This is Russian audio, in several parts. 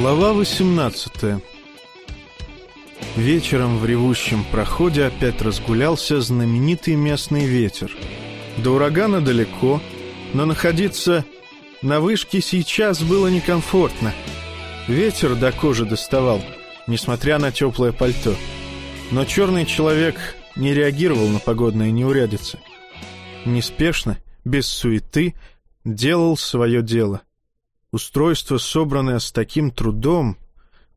Глава 18 Вечером в ревущем проходе опять разгулялся знаменитый местный ветер. До урагана далеко, но находиться на вышке сейчас было некомфортно. Ветер до кожи доставал, несмотря на теплое пальто. Но черный человек не реагировал на погодные неурядицы. Неспешно, без суеты, делал свое дело. Устройство, собранное с таким трудом,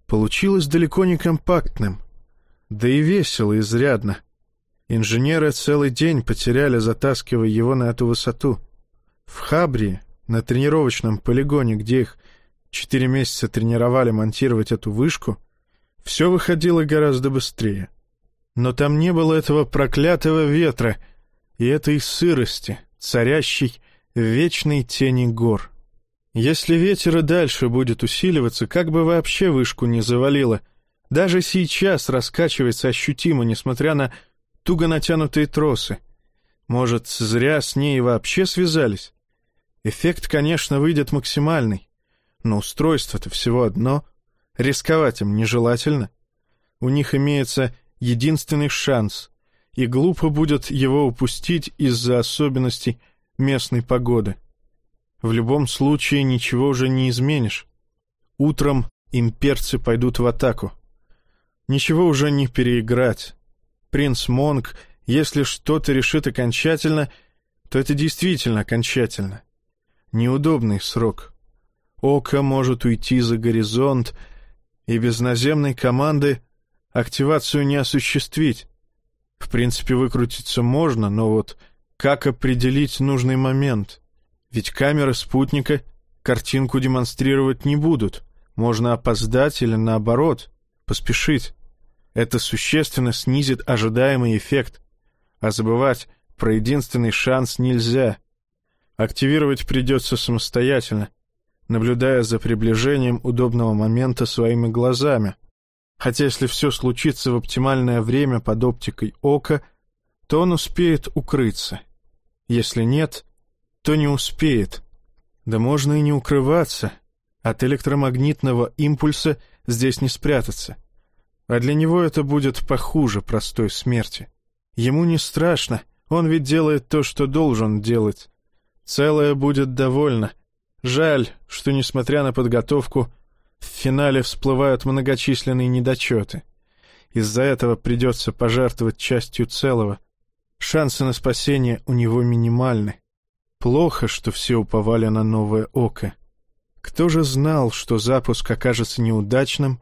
получилось далеко не компактным. Да и весело изрядно. Инженеры целый день потеряли, затаскивая его на эту высоту. В Хабрии, на тренировочном полигоне, где их четыре месяца тренировали монтировать эту вышку, все выходило гораздо быстрее. Но там не было этого проклятого ветра и этой сырости, царящей в вечной тени гор. Если ветер и дальше будет усиливаться, как бы вообще вышку не завалило, даже сейчас раскачивается ощутимо, несмотря на туго натянутые тросы. Может, зря с ней вообще связались? Эффект, конечно, выйдет максимальный, но устройство-то всего одно. Рисковать им нежелательно. У них имеется единственный шанс, и глупо будет его упустить из-за особенностей местной погоды. В любом случае ничего уже не изменишь. Утром имперцы пойдут в атаку. Ничего уже не переиграть. Принц Монг, если что-то решит окончательно, то это действительно окончательно. Неудобный срок. Око может уйти за горизонт, и без наземной команды активацию не осуществить. В принципе, выкрутиться можно, но вот как определить нужный момент? Ведь камеры спутника картинку демонстрировать не будут. Можно опоздать или, наоборот, поспешить. Это существенно снизит ожидаемый эффект. А забывать про единственный шанс нельзя. Активировать придется самостоятельно, наблюдая за приближением удобного момента своими глазами. Хотя если все случится в оптимальное время под оптикой ока, то он успеет укрыться. Если нет, то не успеет. Да можно и не укрываться. От электромагнитного импульса здесь не спрятаться. А для него это будет похуже простой смерти. Ему не страшно, он ведь делает то, что должен делать. Целое будет довольно. Жаль, что, несмотря на подготовку, в финале всплывают многочисленные недочеты. Из-за этого придется пожертвовать частью целого. Шансы на спасение у него минимальны. Плохо, что все уповали на новое око. Кто же знал, что запуск окажется неудачным,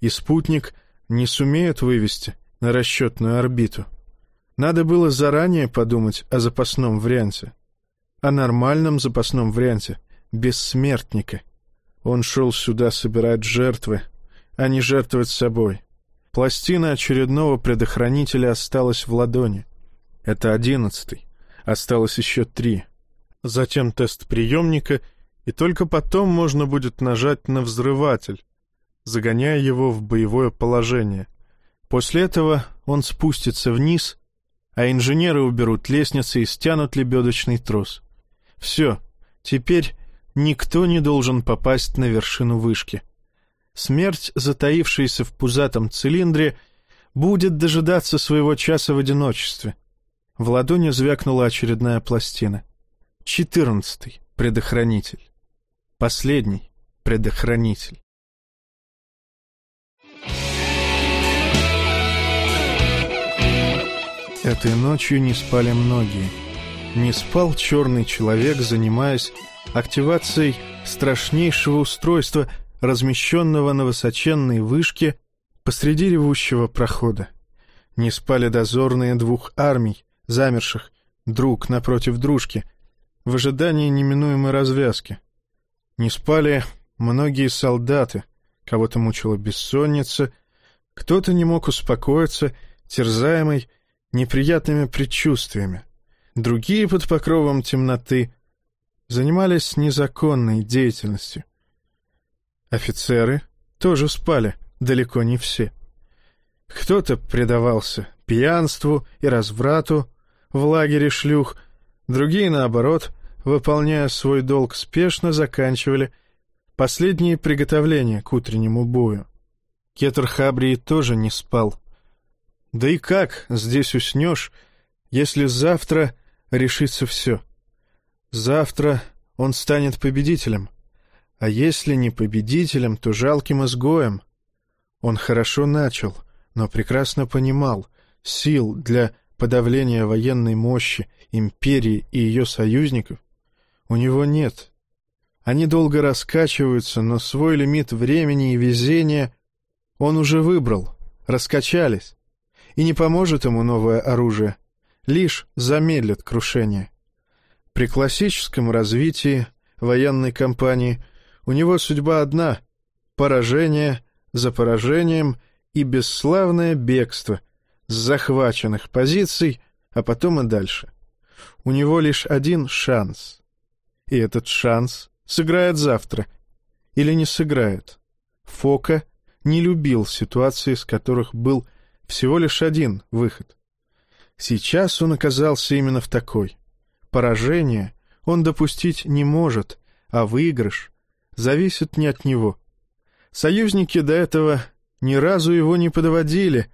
и спутник не сумеет вывести на расчетную орбиту? Надо было заранее подумать о запасном варианте. О нормальном запасном варианте, без смертника. Он шел сюда собирать жертвы, а не жертвовать собой. Пластина очередного предохранителя осталась в ладони. Это одиннадцатый. Осталось еще три — затем тест приемника, и только потом можно будет нажать на взрыватель, загоняя его в боевое положение. После этого он спустится вниз, а инженеры уберут лестницы и стянут лебедочный трос. Все, теперь никто не должен попасть на вершину вышки. Смерть, затаившаяся в пузатом цилиндре, будет дожидаться своего часа в одиночестве. В ладони звякнула очередная пластина — Четырнадцатый предохранитель. Последний предохранитель. Этой ночью не спали многие. Не спал черный человек, занимаясь активацией страшнейшего устройства, размещенного на высоченной вышке посреди ревущего прохода. Не спали дозорные двух армий, замерших друг напротив дружки — в ожидании неминуемой развязки. Не спали многие солдаты, кого-то мучила бессонница, кто-то не мог успокоиться, терзаемый неприятными предчувствиями. Другие под покровом темноты занимались незаконной деятельностью. Офицеры тоже спали, далеко не все. Кто-то предавался пьянству и разврату в лагере шлюх — Другие, наоборот, выполняя свой долг спешно, заканчивали Последние приготовления к утреннему бою. Кетр Хабрии тоже не спал. Да и как здесь уснешь, если завтра решится все? Завтра он станет победителем. А если не победителем, то жалким изгоем. Он хорошо начал, но прекрасно понимал, сил для подавления военной мощи империи и ее союзников у него нет. Они долго раскачиваются, но свой лимит времени и везения он уже выбрал, раскачались. И не поможет ему новое оружие, лишь замедлит крушение. При классическом развитии военной кампании у него судьба одна — поражение за поражением и бесславное бегство с захваченных позиций, а потом и дальше. У него лишь один шанс. И этот шанс сыграет завтра. Или не сыграет. Фока не любил ситуации, с которых был всего лишь один выход. Сейчас он оказался именно в такой. Поражение он допустить не может, а выигрыш зависит не от него. Союзники до этого ни разу его не подводили,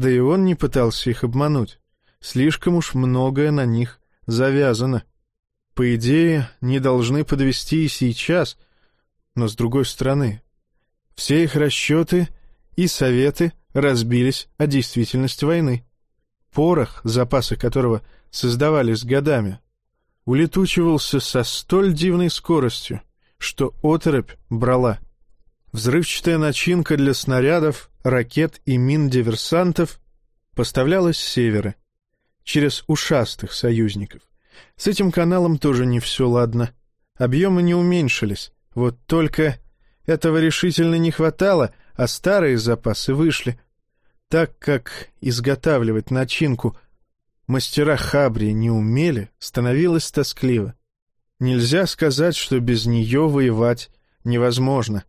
да и он не пытался их обмануть. Слишком уж многое на них завязано. По идее, не должны подвести и сейчас, но с другой стороны, все их расчеты и советы разбились о действительности войны. Порох, запасы которого создавались годами, улетучивался со столь дивной скоростью, что оторопь брала. Взрывчатая начинка для снарядов, ракет и мин-диверсантов поставлялась с севера, через ушастых союзников. С этим каналом тоже не все ладно. Объемы не уменьшились, вот только этого решительно не хватало, а старые запасы вышли. Так как изготавливать начинку мастера Хабри не умели, становилось тоскливо. Нельзя сказать, что без нее воевать невозможно.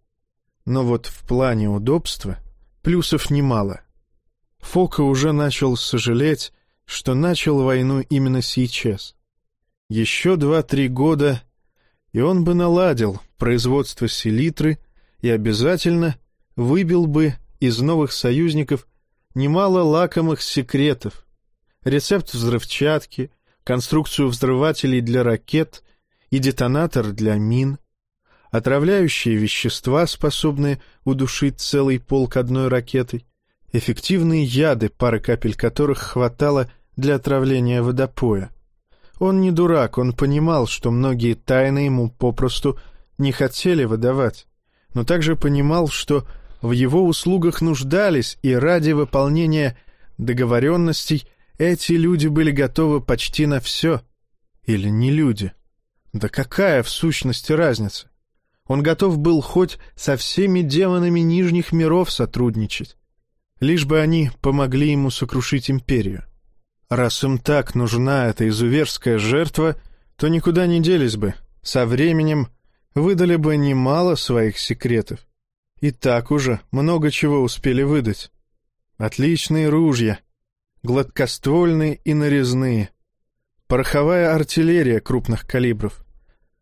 Но вот в плане удобства плюсов немало. Фока уже начал сожалеть, что начал войну именно сейчас. Еще два-три года, и он бы наладил производство селитры и обязательно выбил бы из новых союзников немало лакомых секретов. Рецепт взрывчатки, конструкцию взрывателей для ракет и детонатор для мин, отравляющие вещества, способные удушить целый полк одной ракетой, эффективные яды, пары капель которых хватало для отравления водопоя. Он не дурак, он понимал, что многие тайны ему попросту не хотели выдавать, но также понимал, что в его услугах нуждались, и ради выполнения договоренностей эти люди были готовы почти на все. Или не люди. Да какая в сущности разница? Он готов был хоть со всеми демонами Нижних миров сотрудничать, лишь бы они помогли ему сокрушить империю. Раз им так нужна эта изуверская жертва, то никуда не делись бы. Со временем выдали бы немало своих секретов. И так уже много чего успели выдать. Отличные ружья, гладкоствольные и нарезные, пороховая артиллерия крупных калибров,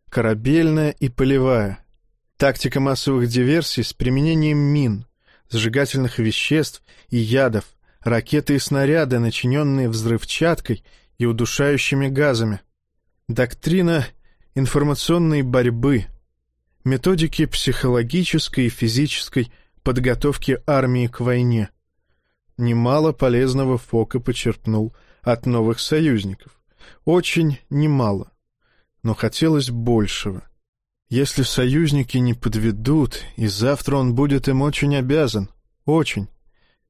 корабельная и полевая, тактика массовых диверсий с применением мин, зажигательных веществ и ядов, ракеты и снаряды, начиненные взрывчаткой и удушающими газами, доктрина информационной борьбы — методики психологической и физической подготовки армии к войне. Немало полезного Фока почерпнул от новых союзников. Очень немало. Но хотелось большего. Если союзники не подведут, и завтра он будет им очень обязан. Очень.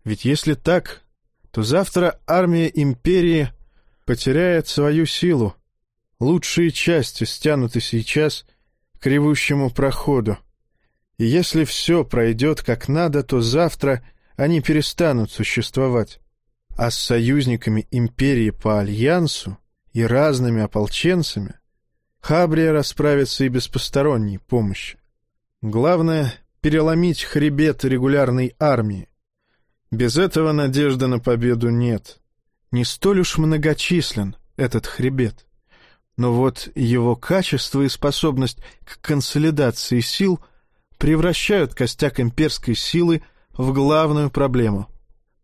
Ведь если так, то завтра армия империи потеряет свою силу. Лучшие части стянуты сейчас — к ревущему проходу. И если все пройдет как надо, то завтра они перестанут существовать. А с союзниками империи по альянсу и разными ополченцами Хабрия расправится и без посторонней помощи. Главное — переломить хребет регулярной армии. Без этого надежды на победу нет. Не столь уж многочислен этот хребет. Но вот его качество и способность к консолидации сил превращают костяк имперской силы в главную проблему.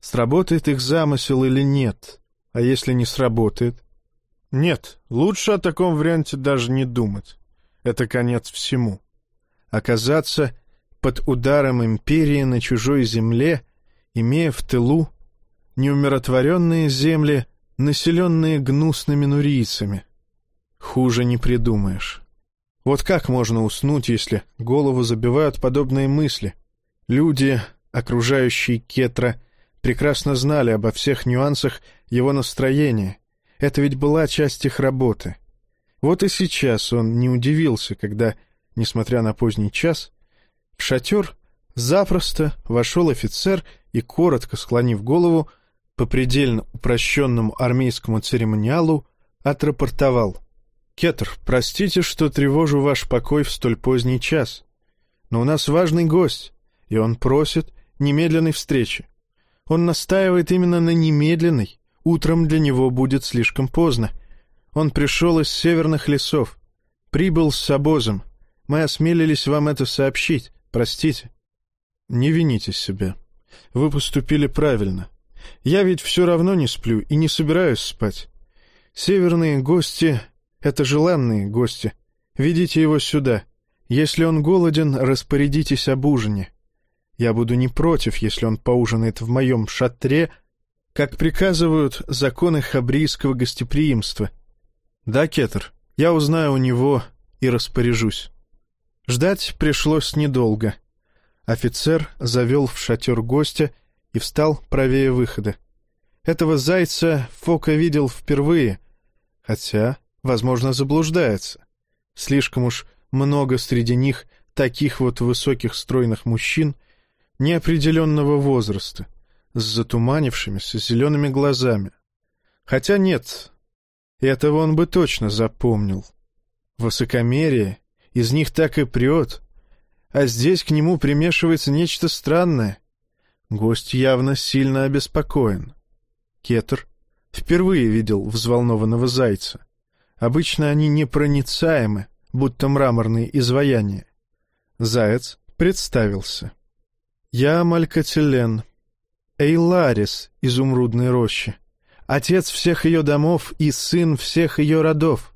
Сработает их замысел или нет? А если не сработает? Нет, лучше о таком варианте даже не думать. Это конец всему. Оказаться под ударом империи на чужой земле, имея в тылу неумиротворенные земли, населенные гнусными нурийцами. Хуже не придумаешь. Вот как можно уснуть, если голову забивают подобные мысли? Люди, окружающие Кетра, прекрасно знали обо всех нюансах его настроения. Это ведь была часть их работы. Вот и сейчас он не удивился, когда, несмотря на поздний час, в шатер запросто вошел офицер и, коротко склонив голову, по предельно упрощенному армейскому церемониалу отрапортовал. «Кетр, простите, что тревожу ваш покой в столь поздний час, но у нас важный гость, и он просит немедленной встречи. Он настаивает именно на немедленной, утром для него будет слишком поздно. Он пришел из северных лесов, прибыл с обозом. Мы осмелились вам это сообщить, простите». «Не вините себя. Вы поступили правильно. Я ведь все равно не сплю и не собираюсь спать. Северные гости это желанные гости. Ведите его сюда. Если он голоден, распорядитесь об ужине. Я буду не против, если он поужинает в моем шатре, как приказывают законы хабрийского гостеприимства. Да, Кетер, я узнаю у него и распоряжусь. Ждать пришлось недолго. Офицер завел в шатер гостя и встал правее выхода. Этого зайца Фока видел впервые, хотя возможно, заблуждается. Слишком уж много среди них таких вот высоких стройных мужчин неопределенного возраста, с затуманившимися зелеными глазами. Хотя нет, этого он бы точно запомнил. Высокомерие из них так и прет, а здесь к нему примешивается нечто странное. Гость явно сильно обеспокоен. Кетер впервые видел взволнованного зайца. Обычно они непроницаемы, будто мраморные изваяния. Заяц представился. «Я Малькателен, Эйларис, изумрудной рощи, отец всех ее домов и сын всех ее родов».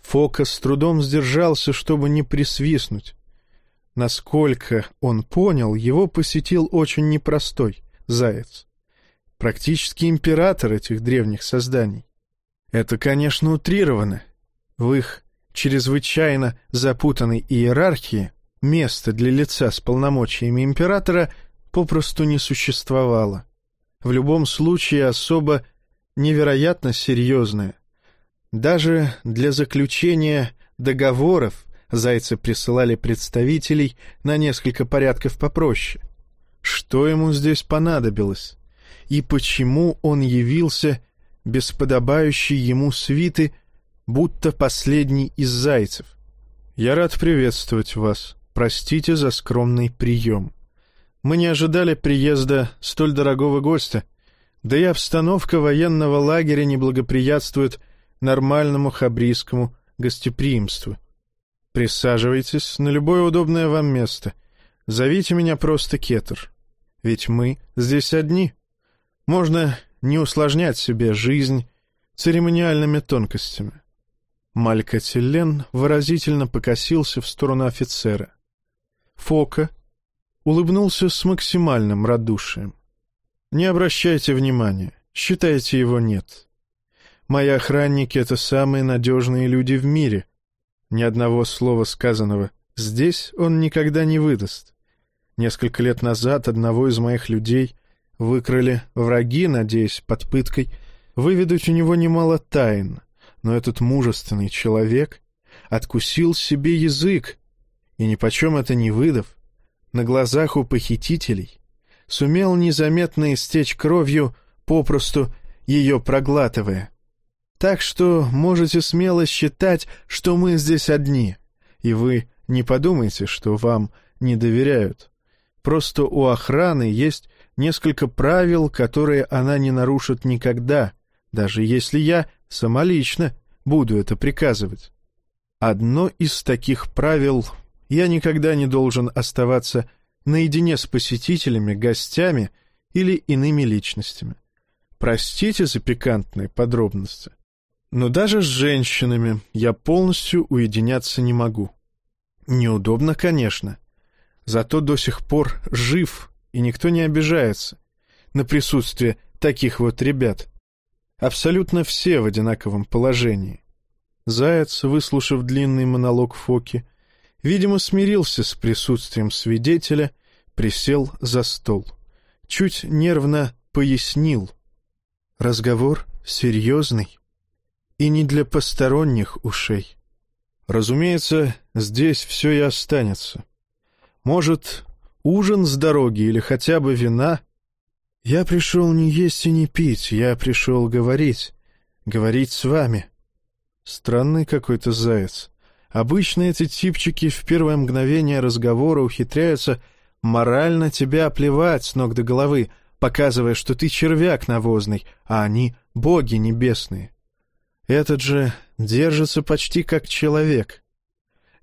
Фока с трудом сдержался, чтобы не присвистнуть. Насколько он понял, его посетил очень непростой заяц. Практически император этих древних созданий. Это, конечно, утрировано. В их чрезвычайно запутанной иерархии место для лица с полномочиями императора попросту не существовало. В любом случае особо невероятно серьезное. Даже для заключения договоров зайцы присылали представителей на несколько порядков попроще. Что ему здесь понадобилось? И почему он явился без подобающей ему свиты, будто последний из зайцев. «Я рад приветствовать вас. Простите за скромный прием. Мы не ожидали приезда столь дорогого гостя, да и обстановка военного лагеря не благоприятствует нормальному хабрийскому гостеприимству. Присаживайтесь на любое удобное вам место. Зовите меня просто Кетер. Ведь мы здесь одни. Можно не усложнять себе жизнь церемониальными тонкостями. Малька Теллен выразительно покосился в сторону офицера. Фока улыбнулся с максимальным радушием. «Не обращайте внимания, считайте его нет. Мои охранники — это самые надежные люди в мире. Ни одного слова сказанного здесь он никогда не выдаст. Несколько лет назад одного из моих людей — Выкрали враги, надеясь под пыткой выведать у него немало тайн, но этот мужественный человек откусил себе язык, и нипочем это не выдав, на глазах у похитителей сумел незаметно истечь кровью, попросту ее проглатывая. Так что можете смело считать, что мы здесь одни, и вы не подумайте, что вам не доверяют. Просто у охраны есть несколько правил, которые она не нарушит никогда, даже если я самолично буду это приказывать. Одно из таких правил я никогда не должен оставаться наедине с посетителями, гостями или иными личностями. Простите за пикантные подробности. Но даже с женщинами я полностью уединяться не могу. Неудобно, конечно. Зато до сих пор жив, и никто не обижается на присутствие таких вот ребят. Абсолютно все в одинаковом положении. Заяц, выслушав длинный монолог Фоки, видимо, смирился с присутствием свидетеля, присел за стол. Чуть нервно пояснил. Разговор серьезный и не для посторонних ушей. Разумеется, здесь все и останется. Может, ужин с дороги или хотя бы вина? Я пришел не есть и не пить, я пришел говорить, говорить с вами. Странный какой-то заяц. Обычно эти типчики в первое мгновение разговора ухитряются морально тебя оплевать с ног до головы, показывая, что ты червяк навозный, а они — боги небесные. Этот же держится почти как человек.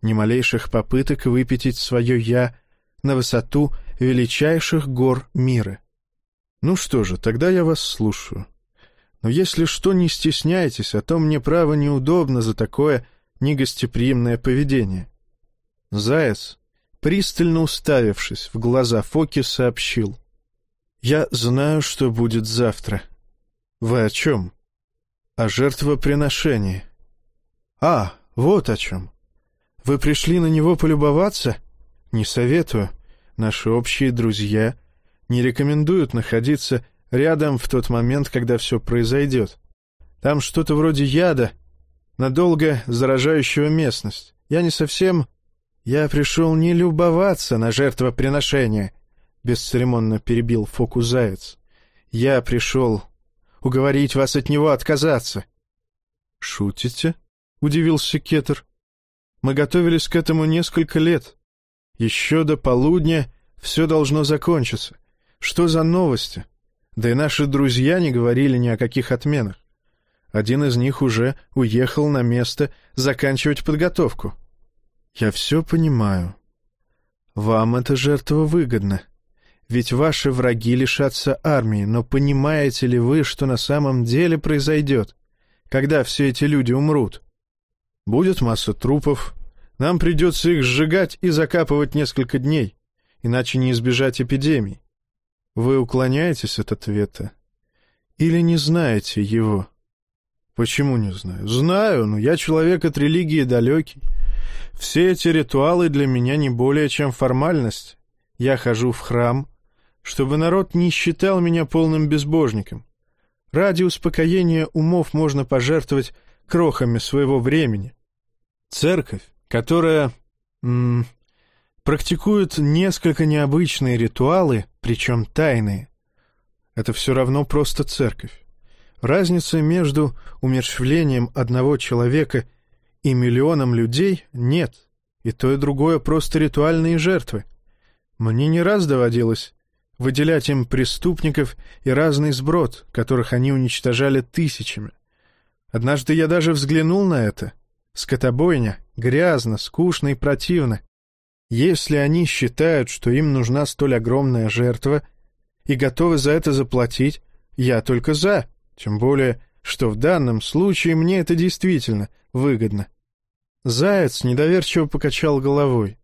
Ни малейших попыток выпятить свое «я» на высоту величайших гор мира. Ну что же, тогда я вас слушаю. Но если что, не стесняйтесь, а то мне право неудобно за такое негостеприимное поведение. Заяц, пристально уставившись в глаза Фоки, сообщил. «Я знаю, что будет завтра. Вы о чем?» «О жертвоприношении». «А, вот о чем. Вы пришли на него полюбоваться?» «Не советую. Наши общие друзья не рекомендуют находиться рядом в тот момент, когда все произойдет. Там что-то вроде яда, надолго заражающего местность. Я не совсем... Я пришел не любоваться на жертвоприношение, — бесцеремонно перебил Фоку Заяц. Я пришел уговорить вас от него отказаться. — Шутите? — удивился Кетер. — Мы готовились к этому несколько лет. Еще до полудня все должно закончиться. Что за новости? Да и наши друзья не говорили ни о каких отменах. Один из них уже уехал на место заканчивать подготовку. Я все понимаю. Вам эта жертва выгодна. Ведь ваши враги лишатся армии, но понимаете ли вы, что на самом деле произойдет, когда все эти люди умрут? Будет масса трупов, нам придется их сжигать и закапывать несколько дней, иначе не избежать эпидемий. Вы уклоняетесь от ответа? Или не знаете его? Почему не знаю? Знаю, но я человек от религии далекий. Все эти ритуалы для меня не более чем формальность. Я хожу в храм, чтобы народ не считал меня полным безбожником. Ради успокоения умов можно пожертвовать крохами своего времени. Церковь, которая м -м, практикует несколько необычные ритуалы, причем тайные. Это все равно просто церковь. Разницы между умерщвлением одного человека и миллионом людей нет, и то и другое просто ритуальные жертвы. Мне не раз доводилось выделять им преступников и разный сброд, которых они уничтожали тысячами. Однажды я даже взглянул на это. Скотобойня, грязно, скучно и противно. Если они считают, что им нужна столь огромная жертва и готовы за это заплатить, я только за, тем более, что в данном случае мне это действительно выгодно. Заяц недоверчиво покачал головой.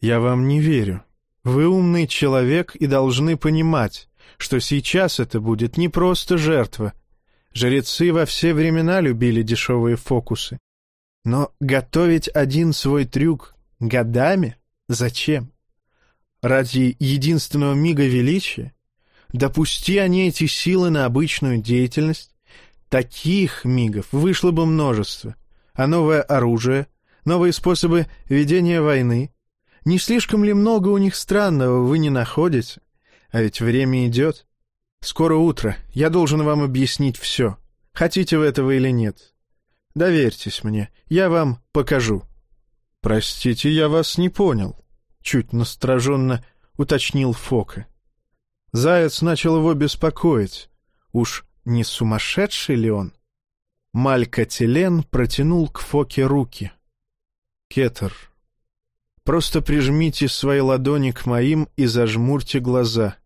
«Я вам не верю. Вы умный человек и должны понимать, что сейчас это будет не просто жертва. Жрецы во все времена любили дешевые фокусы. Но готовить один свой трюк годами Зачем? Ради единственного мига величия? Допусти они эти силы на обычную деятельность? Таких мигов вышло бы множество. А новое оружие, новые способы ведения войны. Не слишком ли много у них странного вы не находите? А ведь время идет. Скоро утро, я должен вам объяснить все. Хотите вы этого или нет? Доверьтесь мне, я вам покажу. «Простите, я вас не понял», — чуть настороженно уточнил Фока. Заяц начал его беспокоить. Уж не сумасшедший ли он? Малька Телен протянул к Фоке руки. «Кетер, Просто прижмите свои ладони к моим и зажмурьте глаза.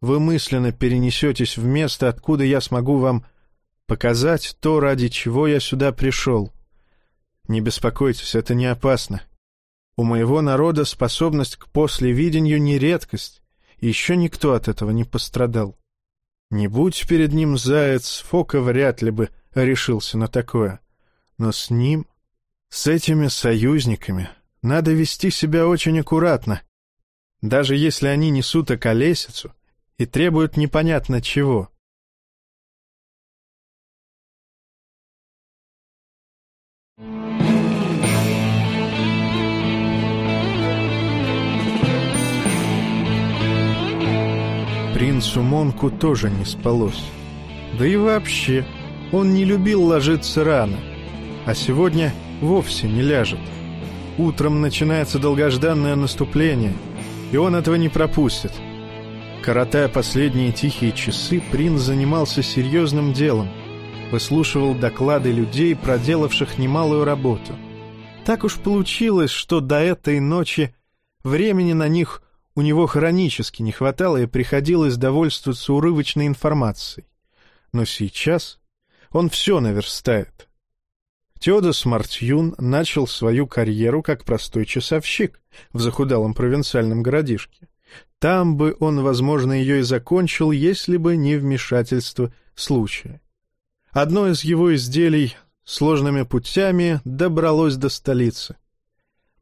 Вы мысленно перенесетесь в место, откуда я смогу вам показать то, ради чего я сюда пришел. Не беспокойтесь, это не опасно. У моего народа способность к послевидению не редкость, еще никто от этого не пострадал. Не будь перед ним заяц, Фока вряд ли бы решился на такое. Но с ним, с этими союзниками, надо вести себя очень аккуратно, даже если они несут околесицу и требуют непонятно чего. Принцу Монку тоже не спалось. Да и вообще, он не любил ложиться рано, а сегодня вовсе не ляжет. Утром начинается долгожданное наступление, и он этого не пропустит. Коротая последние тихие часы, принц занимался серьезным делом, выслушивал доклады людей, проделавших немалую работу. Так уж получилось, что до этой ночи времени на них у него хронически не хватало и приходилось довольствоваться урывочной информацией. Но сейчас он все наверстает. Теодос Мартьюн начал свою карьеру как простой часовщик в захудалом провинциальном городишке. Там бы он, возможно, ее и закончил, если бы не вмешательство случая. Одно из его изделий сложными путями добралось до столицы.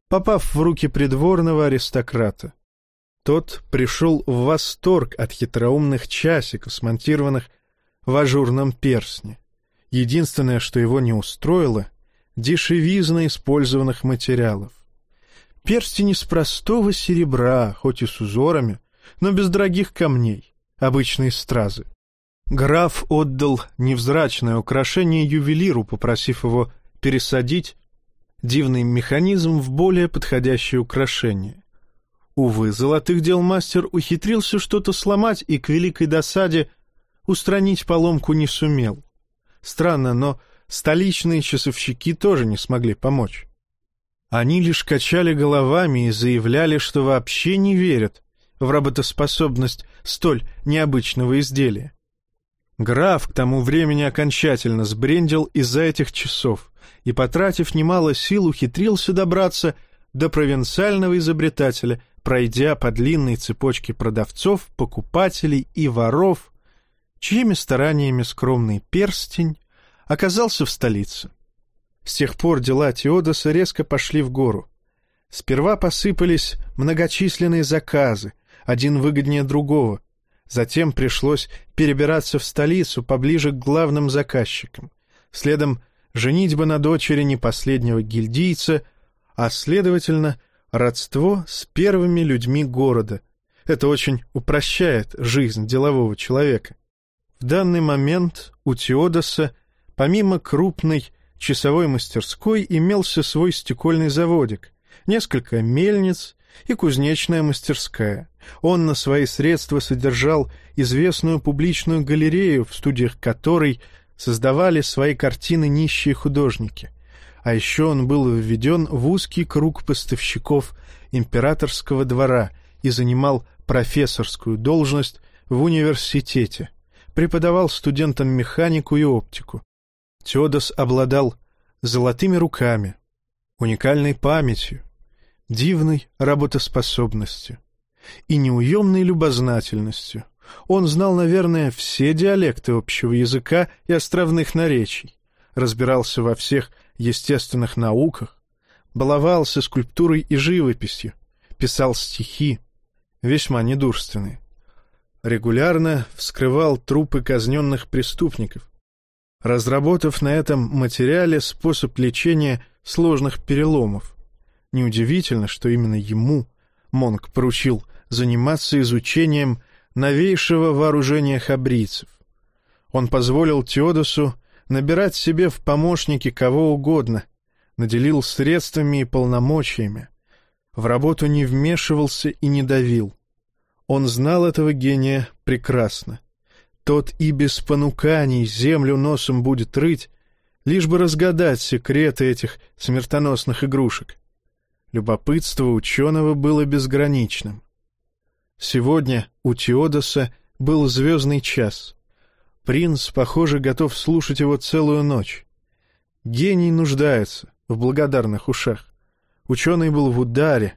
Попав в руки придворного аристократа, тот пришел в восторг от хитроумных часиков, смонтированных в ажурном перстне. Единственное, что его не устроило — дешевизна использованных материалов. Перстень из простого серебра, хоть и с узорами, но без дорогих камней, обычные стразы. Граф отдал невзрачное украшение ювелиру, попросив его пересадить дивный механизм в более подходящее украшение. Увы, золотых дел мастер ухитрился что-то сломать и к великой досаде устранить поломку не сумел. Странно, но столичные часовщики тоже не смогли помочь. Они лишь качали головами и заявляли, что вообще не верят в работоспособность столь необычного изделия. Граф к тому времени окончательно сбрендил из-за этих часов и, потратив немало сил, ухитрился добраться до провинциального изобретателя, пройдя по длинной цепочке продавцов, покупателей и воров, чьими стараниями скромный перстень оказался в столице. С тех пор дела Теодоса резко пошли в гору. Сперва посыпались многочисленные заказы, один выгоднее другого. Затем пришлось перебираться в столицу поближе к главным заказчикам. Следом женитьба на дочери не последнего гильдийца, а, следовательно, родство с первыми людьми города. Это очень упрощает жизнь делового человека. В данный момент у Теодоса, помимо крупной часовой мастерской, имелся свой стекольный заводик, несколько мельниц и кузнечная мастерская. Он на свои средства содержал известную публичную галерею, в студиях которой создавали свои картины нищие художники. А еще он был введен в узкий круг поставщиков императорского двора и занимал профессорскую должность в университете преподавал студентам механику и оптику. Теодос обладал золотыми руками, уникальной памятью, дивной работоспособностью и неуемной любознательностью. Он знал, наверное, все диалекты общего языка и островных наречий, разбирался во всех естественных науках, баловался скульптурой и живописью, писал стихи, весьма недурственные регулярно вскрывал трупы казненных преступников, разработав на этом материале способ лечения сложных переломов. Неудивительно, что именно ему Монк поручил заниматься изучением новейшего вооружения хабрийцев. Он позволил Теодосу набирать себе в помощники кого угодно, наделил средствами и полномочиями, в работу не вмешивался и не давил. Он знал этого гения прекрасно. Тот и без понуканий землю носом будет рыть, лишь бы разгадать секреты этих смертоносных игрушек. Любопытство ученого было безграничным. Сегодня у Теодоса был звездный час. Принц, похоже, готов слушать его целую ночь. Гений нуждается в благодарных ушах. Ученый был в ударе,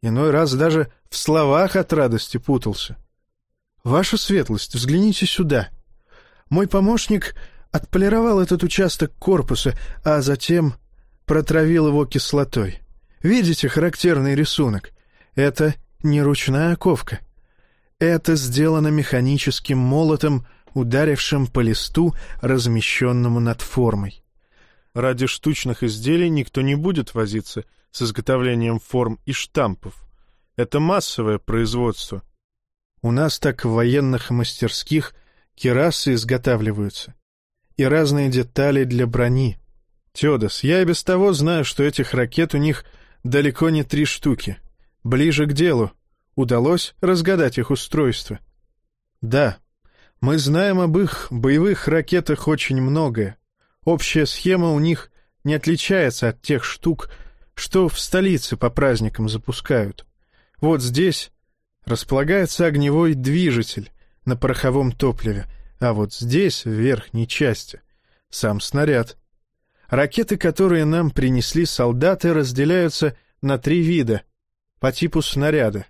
иной раз даже в словах от радости путался. «Ваша светлость, взгляните сюда. Мой помощник отполировал этот участок корпуса, а затем протравил его кислотой. Видите характерный рисунок? Это не ручная ковка. Это сделано механическим молотом, ударившим по листу, размещенному над формой. Ради штучных изделий никто не будет возиться с изготовлением форм и штампов. Это массовое производство. У нас так в военных мастерских керасы изготавливаются. И разные детали для брони. Теодос, я и без того знаю, что этих ракет у них далеко не три штуки. Ближе к делу. Удалось разгадать их устройство? Да. Мы знаем об их боевых ракетах очень многое. Общая схема у них не отличается от тех штук, что в столице по праздникам запускают. Вот здесь располагается огневой движитель на пороховом топливе, а вот здесь, в верхней части, сам снаряд. Ракеты, которые нам принесли солдаты, разделяются на три вида по типу снаряда.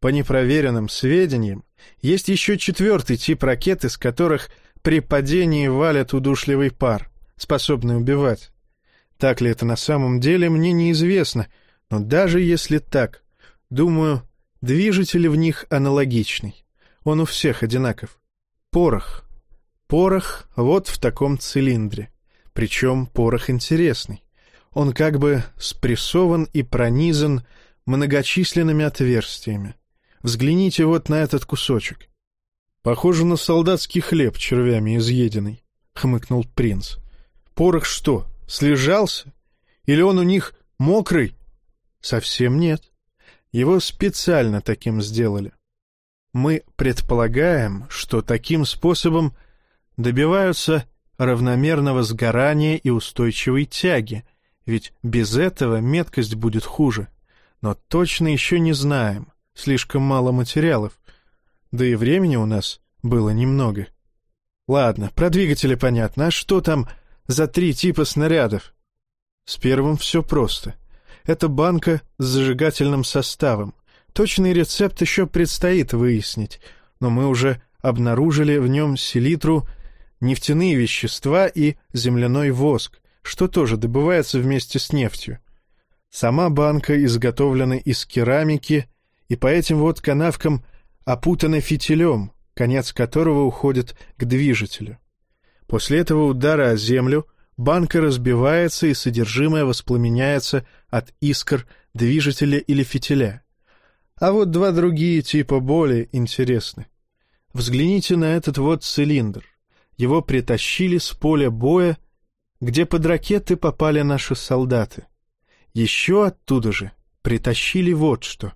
По непроверенным сведениям, есть еще четвертый тип ракет, из которых при падении валят удушливый пар, способный убивать. Так ли это на самом деле, мне неизвестно, но даже если так, думаю, движитель в них аналогичный. Он у всех одинаков. Порох. Порох вот в таком цилиндре. Причем порох интересный. Он как бы спрессован и пронизан многочисленными отверстиями. Взгляните вот на этот кусочек. Похоже на солдатский хлеб червями изъеденный, — хмыкнул принц. Порох что, слежался? Или он у них мокрый? Совсем нет. Его специально таким сделали. Мы предполагаем, что таким способом добиваются равномерного сгорания и устойчивой тяги, ведь без этого меткость будет хуже. Но точно еще не знаем, слишком мало материалов, да и времени у нас было немного. Ладно, про двигатели понятно, а что там за три типа снарядов? С первым все просто. Это банка с зажигательным составом. Точный рецепт еще предстоит выяснить, но мы уже обнаружили в нем селитру, нефтяные вещества и земляной воск, что тоже добывается вместе с нефтью. Сама банка изготовлена из керамики и по этим вот канавкам опутана фитилем, конец которого уходит к движителю. После этого удара о землю банка разбивается и содержимое воспламеняется от искр движителя или фитиля. А вот два другие типа более интересны. Взгляните на этот вот цилиндр. Его притащили с поля боя, где под ракеты попали наши солдаты. Еще оттуда же притащили вот что.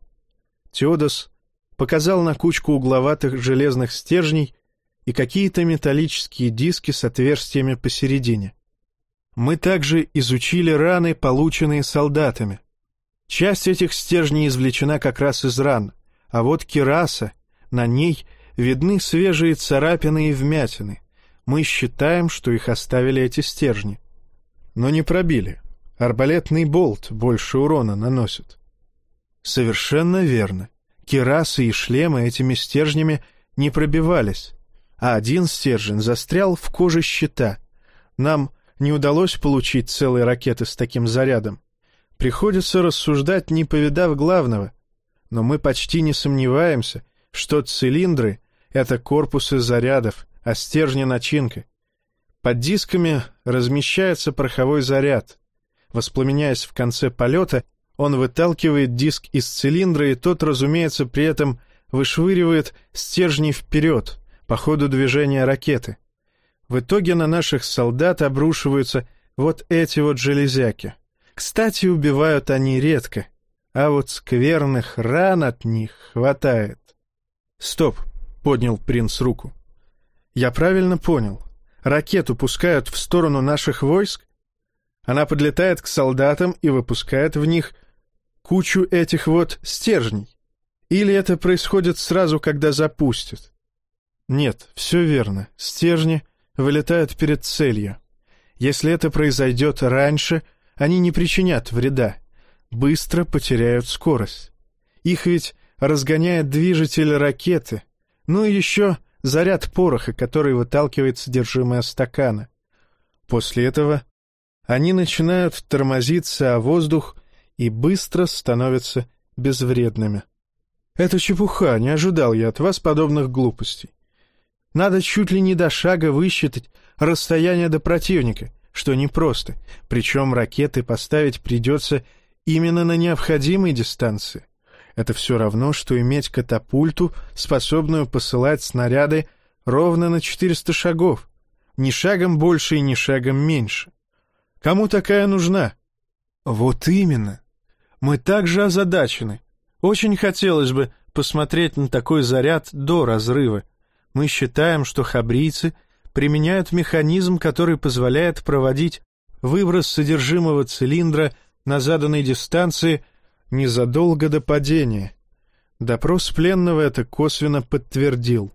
Теодос показал на кучку угловатых железных стержней и какие-то металлические диски с отверстиями посередине. Мы также изучили раны, полученные солдатами. Часть этих стержней извлечена как раз из ран, а вот кераса, на ней видны свежие царапины и вмятины. Мы считаем, что их оставили эти стержни. Но не пробили. Арбалетный болт больше урона наносит. Совершенно верно. Кирасы и шлемы этими стержнями не пробивались, а один стержень застрял в коже щита. Нам не удалось получить целые ракеты с таким зарядом. Приходится рассуждать, не повидав главного. Но мы почти не сомневаемся, что цилиндры — это корпусы зарядов, а стержни — начинка. Под дисками размещается пороховой заряд. Воспламеняясь в конце полета, он выталкивает диск из цилиндра, и тот, разумеется, при этом вышвыривает стержни вперед по ходу движения ракеты. В итоге на наших солдат обрушиваются вот эти вот железяки. Кстати, убивают они редко, а вот скверных ран от них хватает. «Стоп!» — поднял принц руку. «Я правильно понял. Ракету пускают в сторону наших войск? Она подлетает к солдатам и выпускает в них кучу этих вот стержней? Или это происходит сразу, когда запустят? Нет, все верно. Стержни вылетают перед целью. Если это произойдет раньше, они не причинят вреда. Быстро потеряют скорость. Их ведь разгоняет движитель ракеты. Ну и еще заряд пороха, который выталкивает содержимое стакана. После этого они начинают тормозиться о воздух и быстро становятся безвредными. Это чепуха, не ожидал я от вас подобных глупостей. Надо чуть ли не до шага высчитать расстояние до противника, что непросто, причем ракеты поставить придется именно на необходимой дистанции. Это все равно, что иметь катапульту, способную посылать снаряды ровно на 400 шагов. Ни шагом больше и ни шагом меньше. Кому такая нужна? Вот именно. Мы также озадачены. Очень хотелось бы посмотреть на такой заряд до разрыва. Мы считаем, что хабрийцы применяют механизм, который позволяет проводить выброс содержимого цилиндра на заданной дистанции незадолго до падения. Допрос пленного это косвенно подтвердил.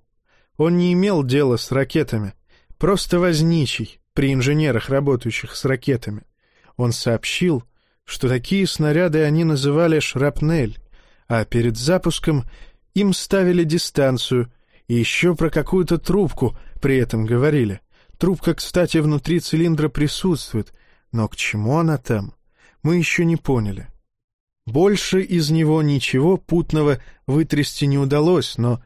Он не имел дела с ракетами, просто возничий при инженерах, работающих с ракетами. Он сообщил, что такие снаряды они называли «шрапнель», а перед запуском им ставили дистанцию и еще про какую-то трубку при этом говорили. Трубка, кстати, внутри цилиндра присутствует, но к чему она там, мы еще не поняли. Больше из него ничего путного вытрясти не удалось, но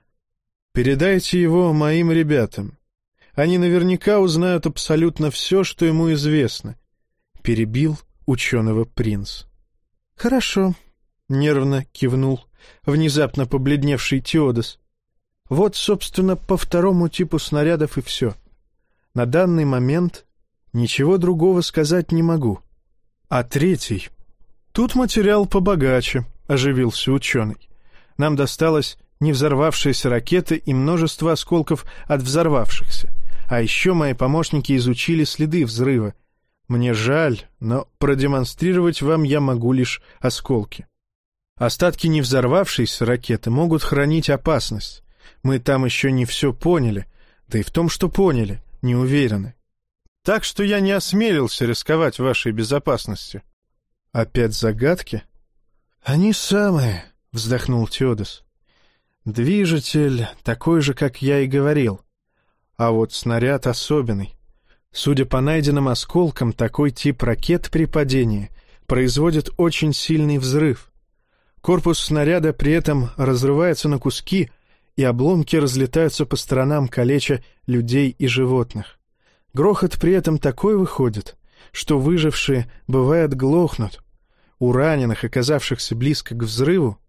передайте его моим ребятам. Они наверняка узнают абсолютно все, что ему известно. Перебил ученого принц. — Хорошо, — нервно кивнул внезапно побледневший Теодос. — Вот, собственно, по второму типу снарядов и все. На данный момент ничего другого сказать не могу. А третий Тут материал побогаче, оживился ученый. Нам досталось не взорвавшиеся ракеты и множество осколков от взорвавшихся. А еще мои помощники изучили следы взрыва. Мне жаль, но продемонстрировать вам я могу лишь осколки. Остатки не взорвавшейся ракеты могут хранить опасность. Мы там еще не все поняли, да и в том, что поняли, не уверены. Так что я не осмелился рисковать вашей безопасностью. Опять загадки? Они самые, вздохнул Теодос. Движитель такой же, как я и говорил. А вот снаряд особенный. Судя по найденным осколкам, такой тип ракет при падении производит очень сильный взрыв. Корпус снаряда при этом разрывается на куски, и обломки разлетаются по сторонам калеча людей и животных. Грохот при этом такой выходит, что выжившие, бывает, глохнут, у раненых, оказавшихся близко к взрыву,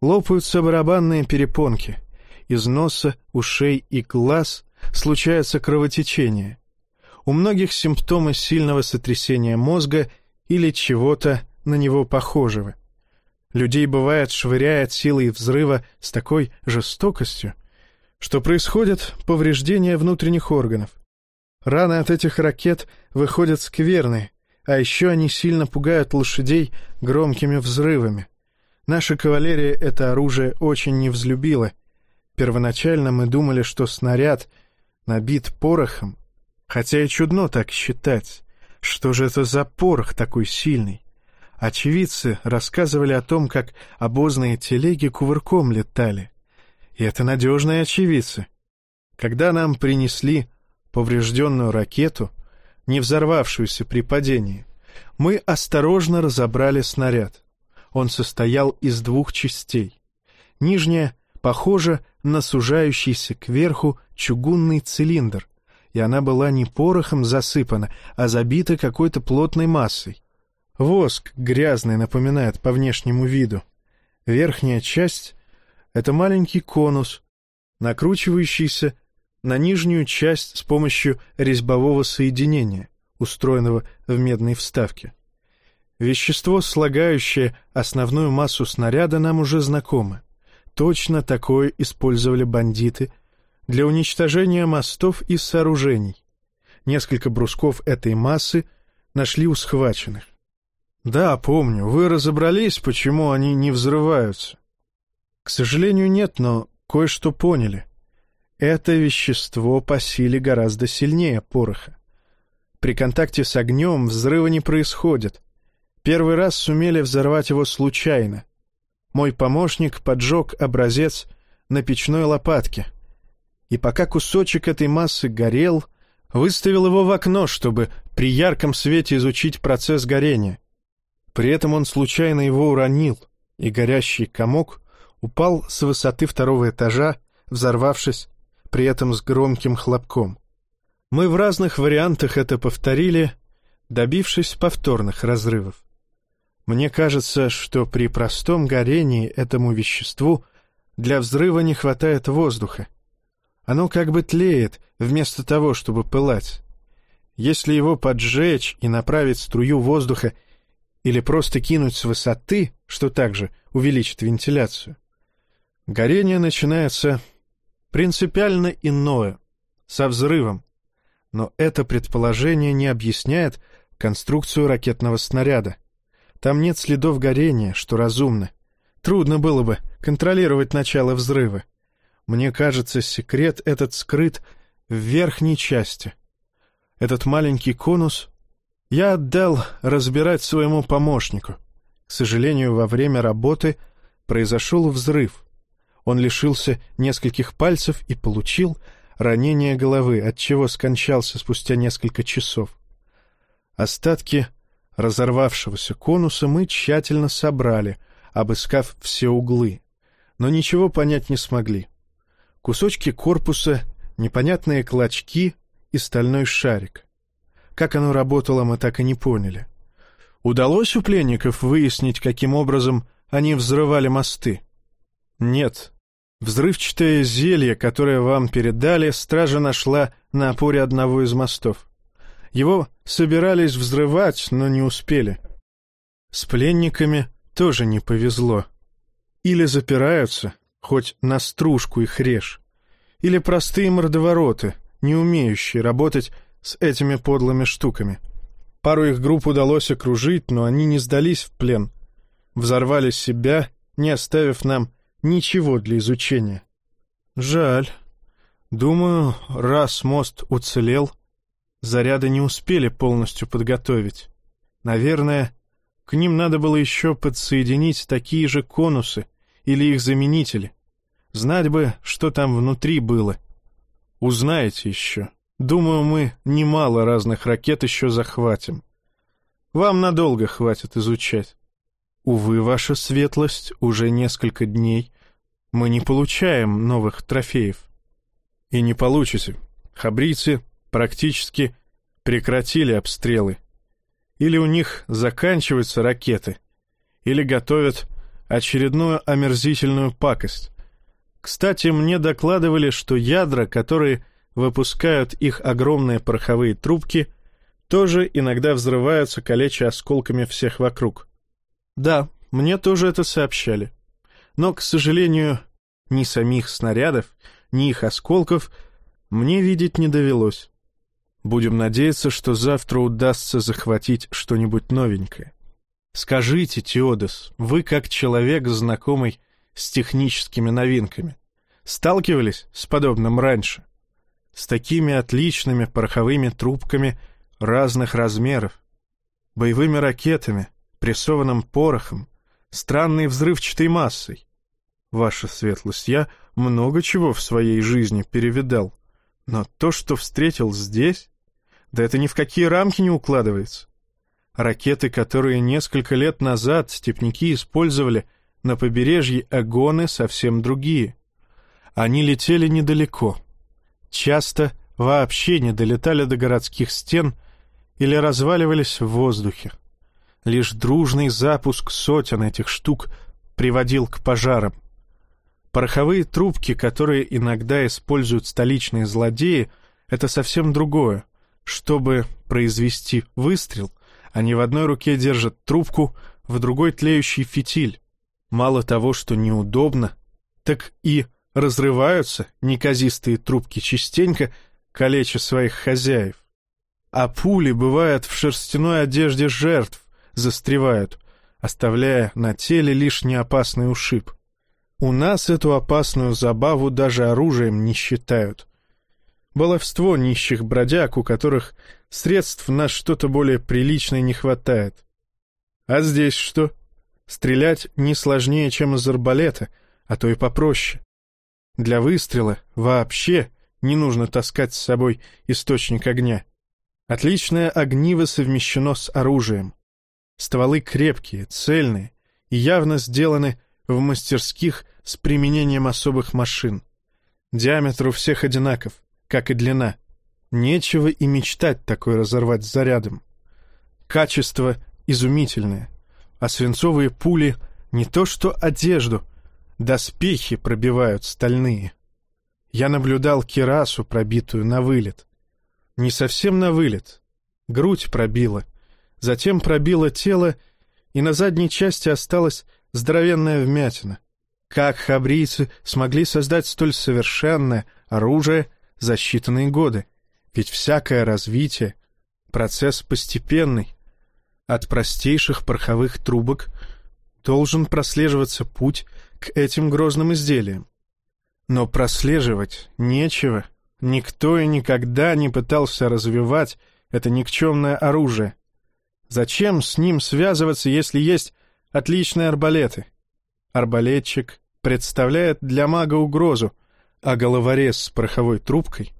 лопаются барабанные перепонки. Из носа, ушей и глаз случается кровотечение. У многих симптомы сильного сотрясения мозга или чего-то на него похожего. Людей бывает швыряет силой взрыва с такой жестокостью, что происходит повреждение внутренних органов. Раны от этих ракет выходят скверные, а еще они сильно пугают лошадей громкими взрывами. Наша кавалерия это оружие очень не взлюбила. Первоначально мы думали, что снаряд набит порохом, хотя и чудно так считать. Что же это за порох такой сильный? Очевидцы рассказывали о том, как обозные телеги кувырком летали. И это надежные очевидцы. Когда нам принесли поврежденную ракету — не взорвавшуюся при падении, мы осторожно разобрали снаряд. Он состоял из двух частей. Нижняя похожа на сужающийся кверху чугунный цилиндр, и она была не порохом засыпана, а забита какой-то плотной массой. Воск грязный напоминает по внешнему виду. Верхняя часть — это маленький конус, накручивающийся на нижнюю часть с помощью резьбового соединения, устроенного в медной вставке. Вещество, слагающее основную массу снаряда, нам уже знакомо. Точно такое использовали бандиты для уничтожения мостов и сооружений. Несколько брусков этой массы нашли у схваченных. Да, помню. Вы разобрались, почему они не взрываются? К сожалению, нет, но кое-что поняли. Это вещество по силе гораздо сильнее пороха. При контакте с огнем взрыва не происходит. Первый раз сумели взорвать его случайно. Мой помощник поджег образец на печной лопатке. И пока кусочек этой массы горел, выставил его в окно, чтобы при ярком свете изучить процесс горения. При этом он случайно его уронил, и горящий комок упал с высоты второго этажа, взорвавшись при этом с громким хлопком. Мы в разных вариантах это повторили, добившись повторных разрывов. Мне кажется, что при простом горении этому веществу для взрыва не хватает воздуха. Оно как бы тлеет, вместо того, чтобы пылать. Если его поджечь и направить струю воздуха или просто кинуть с высоты, что также увеличит вентиляцию, горение начинается принципиально иное, со взрывом. Но это предположение не объясняет конструкцию ракетного снаряда. Там нет следов горения, что разумно. Трудно было бы контролировать начало взрыва. Мне кажется, секрет этот скрыт в верхней части. Этот маленький конус я отдал разбирать своему помощнику. К сожалению, во время работы произошел взрыв. Он лишился нескольких пальцев и получил ранение головы, от чего скончался спустя несколько часов. Остатки Разорвавшегося конуса мы тщательно собрали, обыскав все углы, но ничего понять не смогли. Кусочки корпуса, непонятные клочки и стальной шарик. Как оно работало, мы так и не поняли. Удалось у пленников выяснить, каким образом они взрывали мосты? Нет. Взрывчатое зелье, которое вам передали, стража нашла на опоре одного из мостов. Его собирались взрывать, но не успели. С пленниками тоже не повезло. Или запираются, хоть на стружку их режь, или простые мордовороты, не умеющие работать с этими подлыми штуками. Пару их групп удалось окружить, но они не сдались в плен. Взорвали себя, не оставив нам ничего для изучения. Жаль. Думаю, раз мост уцелел — Заряды не успели полностью подготовить. Наверное, к ним надо было еще подсоединить такие же конусы или их заменители. Знать бы, что там внутри было. Узнаете еще. Думаю, мы немало разных ракет еще захватим. Вам надолго хватит изучать. Увы, ваша светлость, уже несколько дней мы не получаем новых трофеев. И не получите. Хабрицы практически прекратили обстрелы. Или у них заканчиваются ракеты, или готовят очередную омерзительную пакость. Кстати, мне докладывали, что ядра, которые выпускают их огромные пороховые трубки, тоже иногда взрываются, калеча осколками всех вокруг. Да, мне тоже это сообщали. Но, к сожалению, ни самих снарядов, ни их осколков мне видеть не довелось. Будем надеяться, что завтра удастся захватить что-нибудь новенькое. Скажите, Теодос, вы как человек, знакомый с техническими новинками, сталкивались с подобным раньше? С такими отличными пороховыми трубками разных размеров, боевыми ракетами, прессованным порохом, странной взрывчатой массой. Ваша светлость, я много чего в своей жизни перевидал, но то, что встретил здесь... Да это ни в какие рамки не укладывается. Ракеты, которые несколько лет назад степняки использовали на побережье Агоны, совсем другие. Они летели недалеко. Часто вообще не долетали до городских стен или разваливались в воздухе. Лишь дружный запуск сотен этих штук приводил к пожарам. Пороховые трубки, которые иногда используют столичные злодеи, это совсем другое. Чтобы произвести выстрел, они в одной руке держат трубку, в другой тлеющий фитиль. Мало того, что неудобно, так и разрываются неказистые трубки частенько, калеча своих хозяев. А пули бывают в шерстяной одежде жертв, застревают, оставляя на теле лишь неопасный ушиб. У нас эту опасную забаву даже оружием не считают. Баловство нищих бродяг, у которых средств на что-то более приличное не хватает. А здесь что? Стрелять не сложнее, чем из арбалета, а то и попроще. Для выстрела вообще не нужно таскать с собой источник огня. Отличное огниво совмещено с оружием. Стволы крепкие, цельные и явно сделаны в мастерских с применением особых машин. Диаметр у всех одинаков, как и длина. Нечего и мечтать такой разорвать зарядом. Качество изумительное, а свинцовые пули не то что одежду, доспехи пробивают стальные. Я наблюдал кирасу, пробитую на вылет. Не совсем на вылет. Грудь пробила. Затем пробило тело, и на задней части осталась здоровенная вмятина. Как хабрийцы смогли создать столь совершенное оружие за считанные годы? Ведь всякое развитие — процесс постепенный. От простейших пороховых трубок должен прослеживаться путь к этим грозным изделиям. Но прослеживать нечего. Никто и никогда не пытался развивать это никчемное оружие. Зачем с ним связываться, если есть отличные арбалеты? Арбалетчик представляет для мага угрозу, а головорез с пороховой трубкой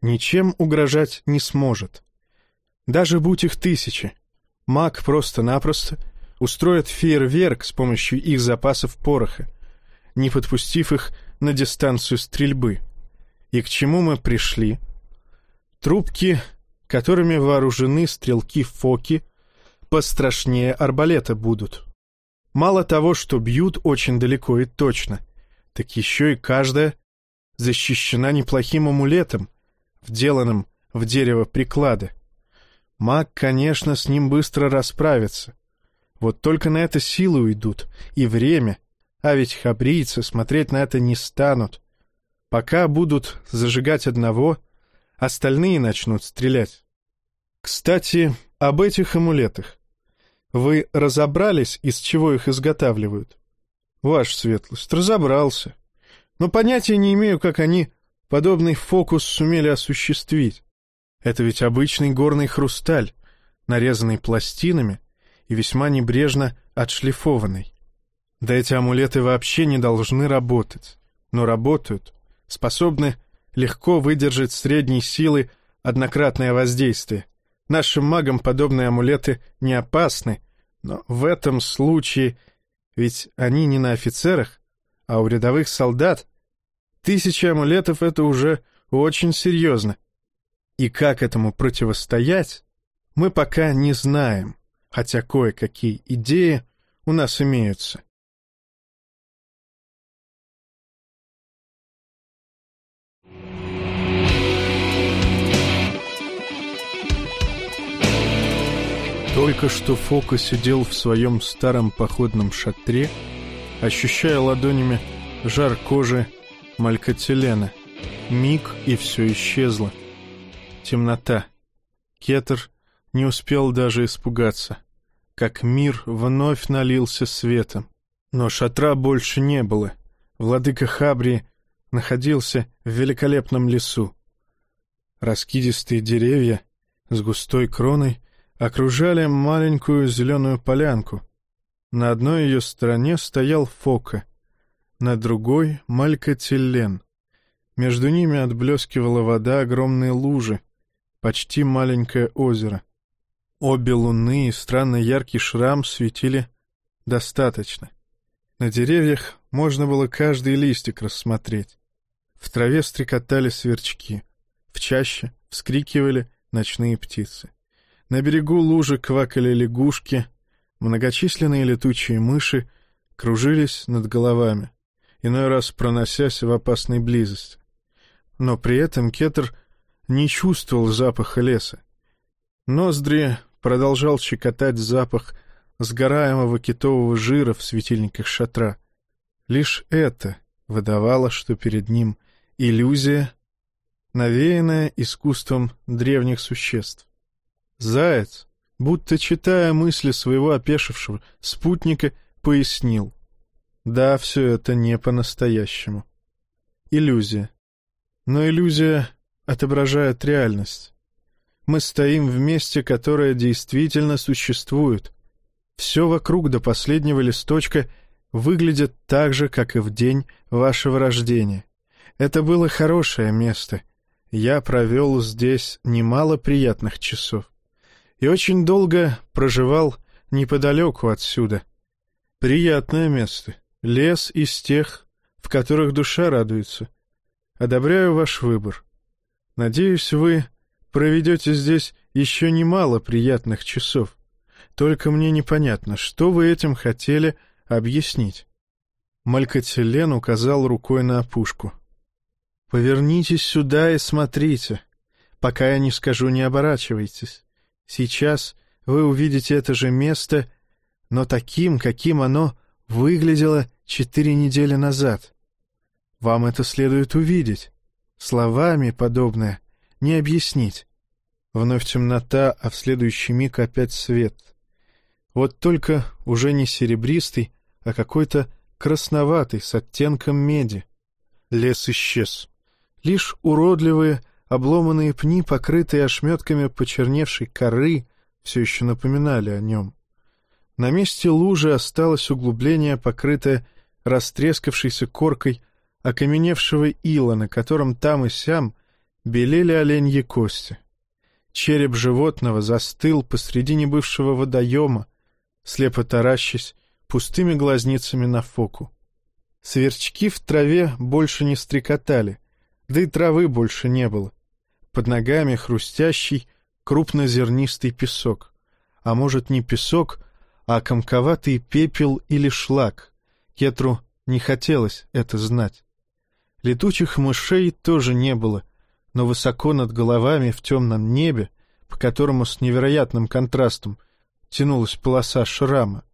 ничем угрожать не сможет. Даже будь их тысячи, маг просто-напросто устроит фейерверк с помощью их запасов пороха, не подпустив их на дистанцию стрельбы. И к чему мы пришли? Трубки, которыми вооружены стрелки Фоки, пострашнее арбалета будут. Мало того, что бьют очень далеко и точно, так еще и каждая защищена неплохим амулетом, вделанным в дерево приклада. Маг, конечно, с ним быстро расправится. Вот только на это силы уйдут, и время, а ведь хабрийцы смотреть на это не станут. Пока будут зажигать одного, остальные начнут стрелять. Кстати, об этих амулетах. Вы разобрались, из чего их изготавливают? Ваша светлость, разобрался. Но понятия не имею, как они подобный фокус сумели осуществить. Это ведь обычный горный хрусталь, нарезанный пластинами и весьма небрежно отшлифованный. Да эти амулеты вообще не должны работать, но работают, способны легко выдержать средней силы однократное воздействие. Нашим магам подобные амулеты не опасны, но в этом случае ведь они не на офицерах, а у рядовых солдат. Тысяча амулетов — это уже очень серьезно. И как этому противостоять, мы пока не знаем, хотя кое-какие идеи у нас имеются. Только что Фока сидел в своем старом походном шатре, ощущая ладонями жар кожи Малькотелена. Миг, и все исчезло. Темнота. Кетер не успел даже испугаться, как мир вновь налился светом. Но шатра больше не было. Владыка Хабри находился в великолепном лесу. Раскидистые деревья с густой кроной окружали маленькую зеленую полянку. На одной ее стороне стоял Фока, на другой — Малькотиллен. Между ними отблескивала вода огромные лужи, почти маленькое озеро. Обе луны и странно яркий шрам светили достаточно. На деревьях можно было каждый листик рассмотреть. В траве стрекотали сверчки, в чаще вскрикивали ночные птицы. На берегу лужи квакали лягушки, многочисленные летучие мыши кружились над головами, иной раз проносясь в опасной близости. Но при этом Кетер не чувствовал запаха леса. Ноздри продолжал щекотать запах сгораемого китового жира в светильниках шатра. Лишь это выдавало, что перед ним иллюзия, навеянная искусством древних существ. Заяц, будто читая мысли своего опешившего спутника, пояснил. Да, все это не по-настоящему. Иллюзия. Но иллюзия отображает реальность. Мы стоим в месте, которое действительно существует. Все вокруг до последнего листочка выглядит так же, как и в день вашего рождения. Это было хорошее место. Я провел здесь немало приятных часов. И очень долго проживал неподалеку отсюда. Приятное место. Лес из тех, в которых душа радуется. Одобряю ваш выбор. Надеюсь, вы проведете здесь еще немало приятных часов. Только мне непонятно, что вы этим хотели объяснить. Малькотелен указал рукой на опушку. «Повернитесь сюда и смотрите. Пока я не скажу, не оборачивайтесь. Сейчас вы увидите это же место, но таким, каким оно выглядело четыре недели назад. Вам это следует увидеть. Словами подобное не объяснить. Вновь темнота, а в следующий миг опять свет. Вот только уже не серебристый, а какой-то красноватый с оттенком меди. Лес исчез. Лишь уродливые, обломанные пни, покрытые ошметками почерневшей коры, все еще напоминали о нем. На месте лужи осталось углубление, покрытое растрескавшейся коркой окаменевшего ила, на котором там и сям белели оленьи кости. Череп животного застыл посредине бывшего водоема, слепо таращась пустыми глазницами на фоку. Сверчки в траве больше не стрекотали, да и травы больше не было. Под ногами хрустящий, крупнозернистый песок. А может, не песок, а комковатый пепел или шлак. Кетру не хотелось это знать. Летучих мышей тоже не было, но высоко над головами в темном небе, по которому с невероятным контрастом тянулась полоса шрама,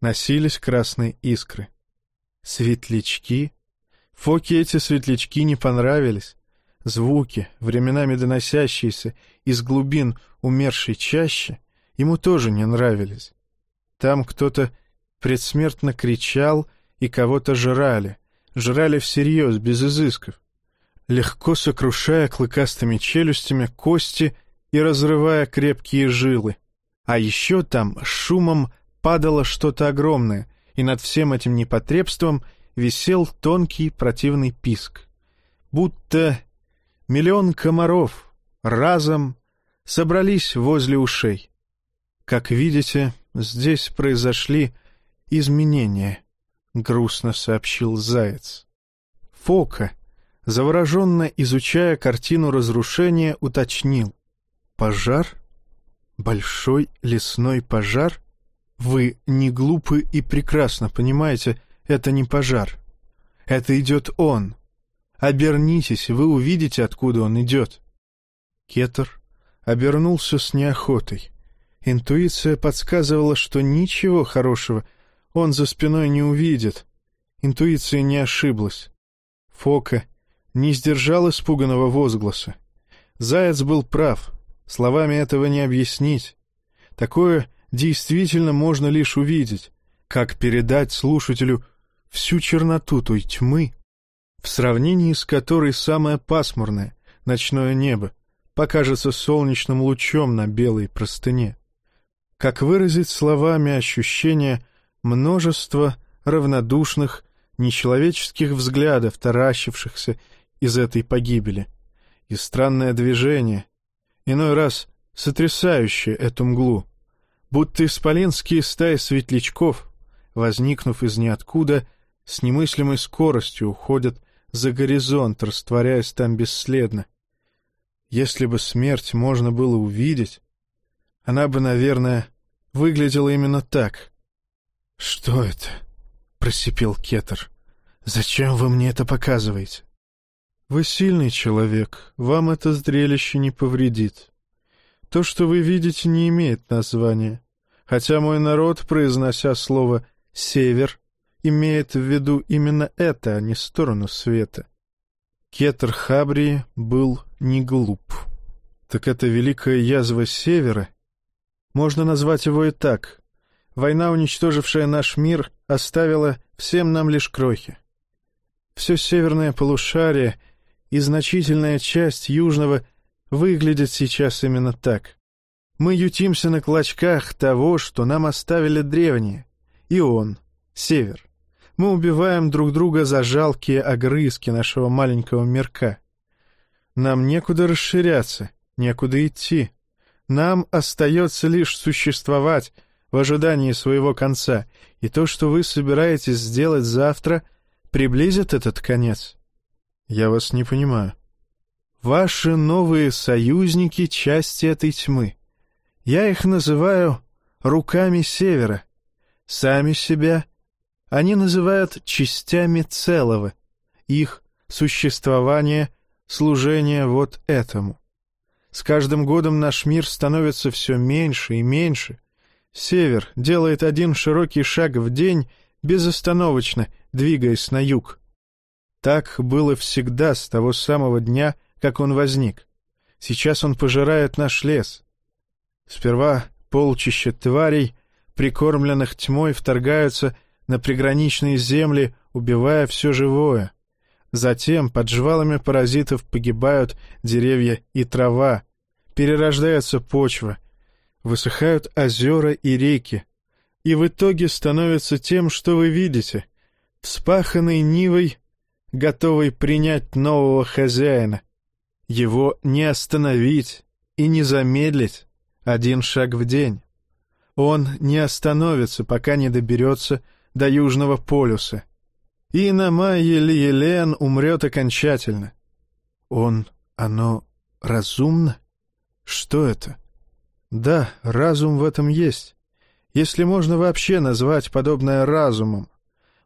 носились красные искры. Светлячки? Фоке эти светлячки не понравились. Звуки, временами доносящиеся из глубин умершей чащи, ему тоже не нравились. Там кто-то предсмертно кричал и кого-то жрали, жрали всерьез, без изысков, легко сокрушая клыкастыми челюстями кости и разрывая крепкие жилы. А еще там шумом падало что-то огромное, и над всем этим непотребством висел тонкий противный писк. Будто миллион комаров разом собрались возле ушей. Как видите, здесь произошли изменения —— грустно сообщил Заяц. Фока, завороженно изучая картину разрушения, уточнил. «Пожар? Большой лесной пожар? Вы не глупы и прекрасно понимаете, это не пожар. Это идет он. Обернитесь, вы увидите, откуда он идет». Кетер обернулся с неохотой. Интуиция подсказывала, что ничего хорошего — он за спиной не увидит. Интуиция не ошиблась. Фока не сдержал испуганного возгласа. Заяц был прав. Словами этого не объяснить. Такое действительно можно лишь увидеть. Как передать слушателю всю черноту той тьмы, в сравнении с которой самое пасмурное, ночное небо, покажется солнечным лучом на белой простыне. Как выразить словами ощущение множество равнодушных, нечеловеческих взглядов, таращившихся из этой погибели, и странное движение, иной раз сотрясающее эту мглу, будто исполинские стаи светлячков, возникнув из ниоткуда, с немыслимой скоростью уходят за горизонт, растворяясь там бесследно. Если бы смерть можно было увидеть, она бы, наверное, выглядела именно так, «Что это?» — просипел Кетер. «Зачем вы мне это показываете?» «Вы сильный человек, вам это зрелище не повредит. То, что вы видите, не имеет названия, хотя мой народ, произнося слово «север», имеет в виду именно это, а не сторону света. Кетер Хабри был не глуп. Так это великая язва севера Можно назвать его и так. Война, уничтожившая наш мир, оставила всем нам лишь крохи. Все северное полушарие и значительная часть южного выглядят сейчас именно так. Мы ютимся на клочках того, что нам оставили древние. И он, север. Мы убиваем друг друга за жалкие огрызки нашего маленького мирка. Нам некуда расширяться, некуда идти. Нам остается лишь существовать в ожидании своего конца, и то, что вы собираетесь сделать завтра, приблизит этот конец. Я вас не понимаю. Ваши новые союзники — части этой тьмы. Я их называю «руками севера». Сами себя они называют частями целого. Их существование — служение вот этому. С каждым годом наш мир становится все меньше и меньше. Север делает один широкий шаг в день, безостановочно двигаясь на юг. Так было всегда с того самого дня, как он возник. Сейчас он пожирает наш лес. Сперва полчища тварей, прикормленных тьмой, вторгаются на приграничные земли, убивая все живое. Затем под жвалами паразитов погибают деревья и трава, перерождается почва, высыхают озера и реки, и в итоге становится тем, что вы видите, вспаханной нивой, готовой принять нового хозяина. Его не остановить и не замедлить один шаг в день. Он не остановится, пока не доберется до Южного полюса. И на Майе Лиелен умрет окончательно. Он, оно разумно? Что это? Да, разум в этом есть. Если можно вообще назвать подобное разумом.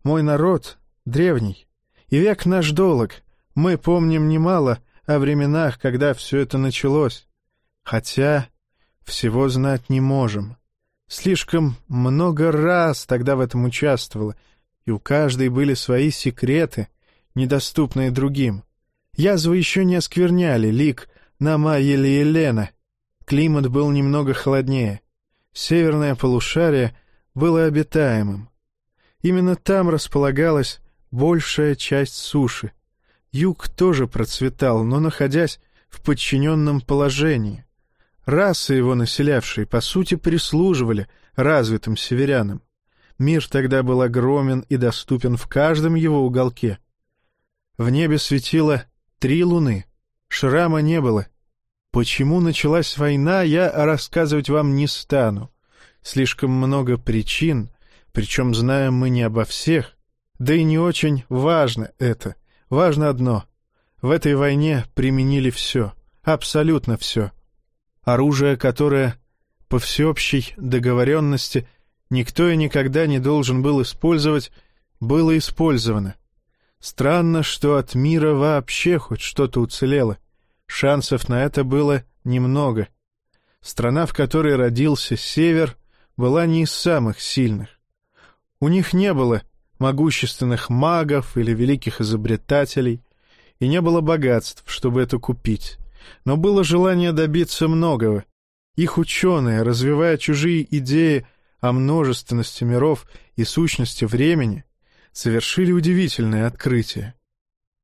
Мой народ древний, и век наш долг. Мы помним немало о временах, когда все это началось. Хотя всего знать не можем. Слишком много раз тогда в этом участвовала, и у каждой были свои секреты, недоступные другим. Язвы еще не оскверняли лик Нама или Елена. Климат был немного холоднее. Северное полушарие было обитаемым. Именно там располагалась большая часть суши. Юг тоже процветал, но находясь в подчиненном положении. Расы его населявшие, по сути, прислуживали развитым северянам. Мир тогда был огромен и доступен в каждом его уголке. В небе светило три луны, шрама не было. Почему началась война, я рассказывать вам не стану. Слишком много причин, причем знаем мы не обо всех. Да и не очень важно это. Важно одно. В этой войне применили все, абсолютно все — оружие, которое, по всеобщей договоренности, никто и никогда не должен был использовать, было использовано. Странно, что от мира вообще хоть что-то уцелело. Шансов на это было немного. Страна, в которой родился Север, была не из самых сильных. У них не было могущественных магов или великих изобретателей, и не было богатств, чтобы это купить но было желание добиться многого. Их ученые, развивая чужие идеи о множественности миров и сущности времени, совершили удивительное открытие.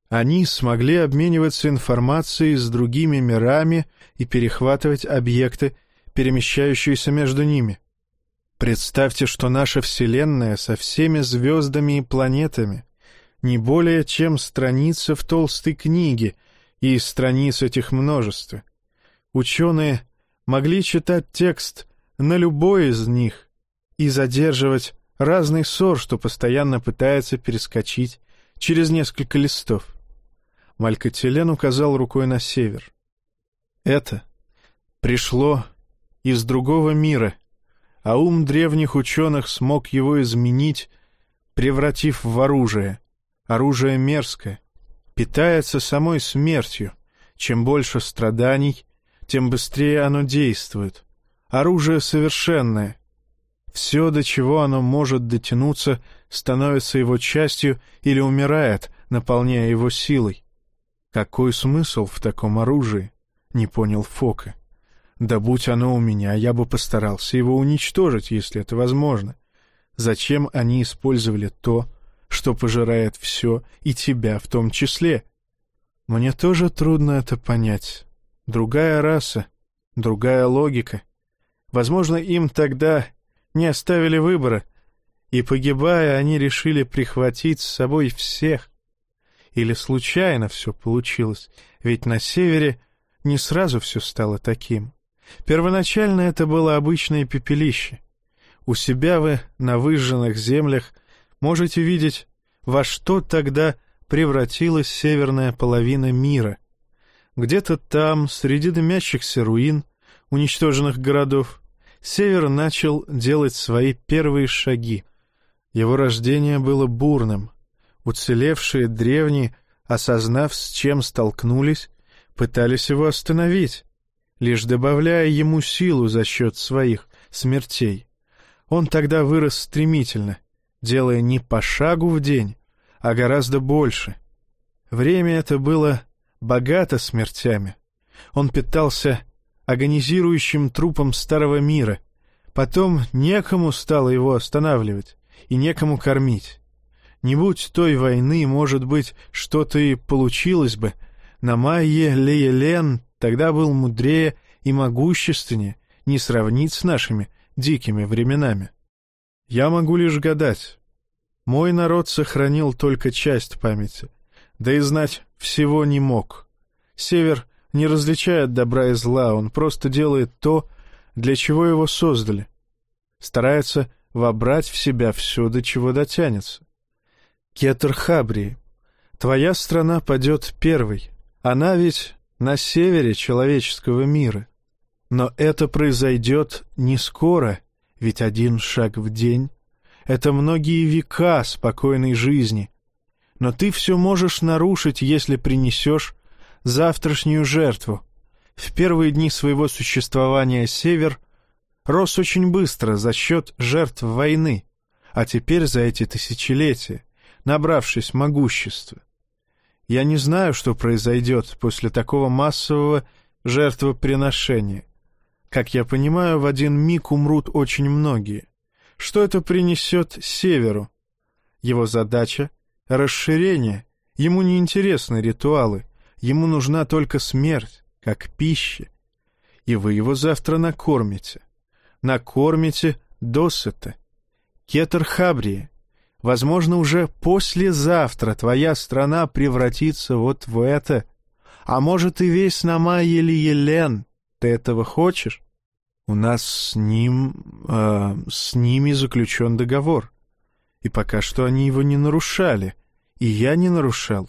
Они смогли обмениваться информацией с другими мирами и перехватывать объекты, перемещающиеся между ними. Представьте, что наша Вселенная со всеми звездами и планетами не более чем страница в толстой книге — и страниц этих множество. Ученые могли читать текст на любой из них и задерживать разный ссор, что постоянно пытается перескочить через несколько листов. Малькотелен указал рукой на север. Это пришло из другого мира, а ум древних ученых смог его изменить, превратив в оружие, оружие мерзкое, питается самой смертью. Чем больше страданий, тем быстрее оно действует. Оружие совершенное. Все, до чего оно может дотянуться, становится его частью или умирает, наполняя его силой. Какой смысл в таком оружии? Не понял Фока. Да будь оно у меня, я бы постарался его уничтожить, если это возможно. Зачем они использовали то, что пожирает все, и тебя в том числе? Мне тоже трудно это понять. Другая раса, другая логика. Возможно, им тогда не оставили выбора, и, погибая, они решили прихватить с собой всех. Или случайно все получилось, ведь на севере не сразу все стало таким. Первоначально это было обычное пепелище. У себя вы на выжженных землях можете видеть, во что тогда превратилась северная половина мира. Где-то там, среди дымящихся руин, уничтоженных городов, север начал делать свои первые шаги. Его рождение было бурным. Уцелевшие древние, осознав, с чем столкнулись, пытались его остановить, лишь добавляя ему силу за счет своих смертей. Он тогда вырос стремительно, делая не по шагу в день, а гораздо больше. Время это было богато смертями. Он питался агонизирующим трупом старого мира. Потом некому стало его останавливать и некому кормить. Не будь той войны, может быть, что-то и получилось бы. На Майе Леелен тогда был мудрее и могущественнее, не сравнить с нашими дикими временами. Я могу лишь гадать. Мой народ сохранил только часть памяти, да и знать всего не мог. Север не различает добра и зла, он просто делает то, для чего его создали. Старается вобрать в себя все, до чего дотянется. Кетер Хабри, твоя страна падет первой. Она ведь на севере человеческого мира. Но это произойдет не скоро, ведь один шаг в день — это многие века спокойной жизни. Но ты все можешь нарушить, если принесешь завтрашнюю жертву. В первые дни своего существования Север рос очень быстро за счет жертв войны, а теперь за эти тысячелетия, набравшись могущества. Я не знаю, что произойдет после такого массового жертвоприношения. Как я понимаю, в один миг умрут очень многие. Что это принесет Северу? Его задача — расширение. Ему не интересны ритуалы. Ему нужна только смерть, как пища. И вы его завтра накормите. Накормите досыта. Кетер Хабрия. Возможно, уже послезавтра твоя страна превратится вот в это. А может, и весь Намай или Елен. Ты этого хочешь? У нас с ним... Э, с ними заключен договор. И пока что они его не нарушали. И я не нарушал.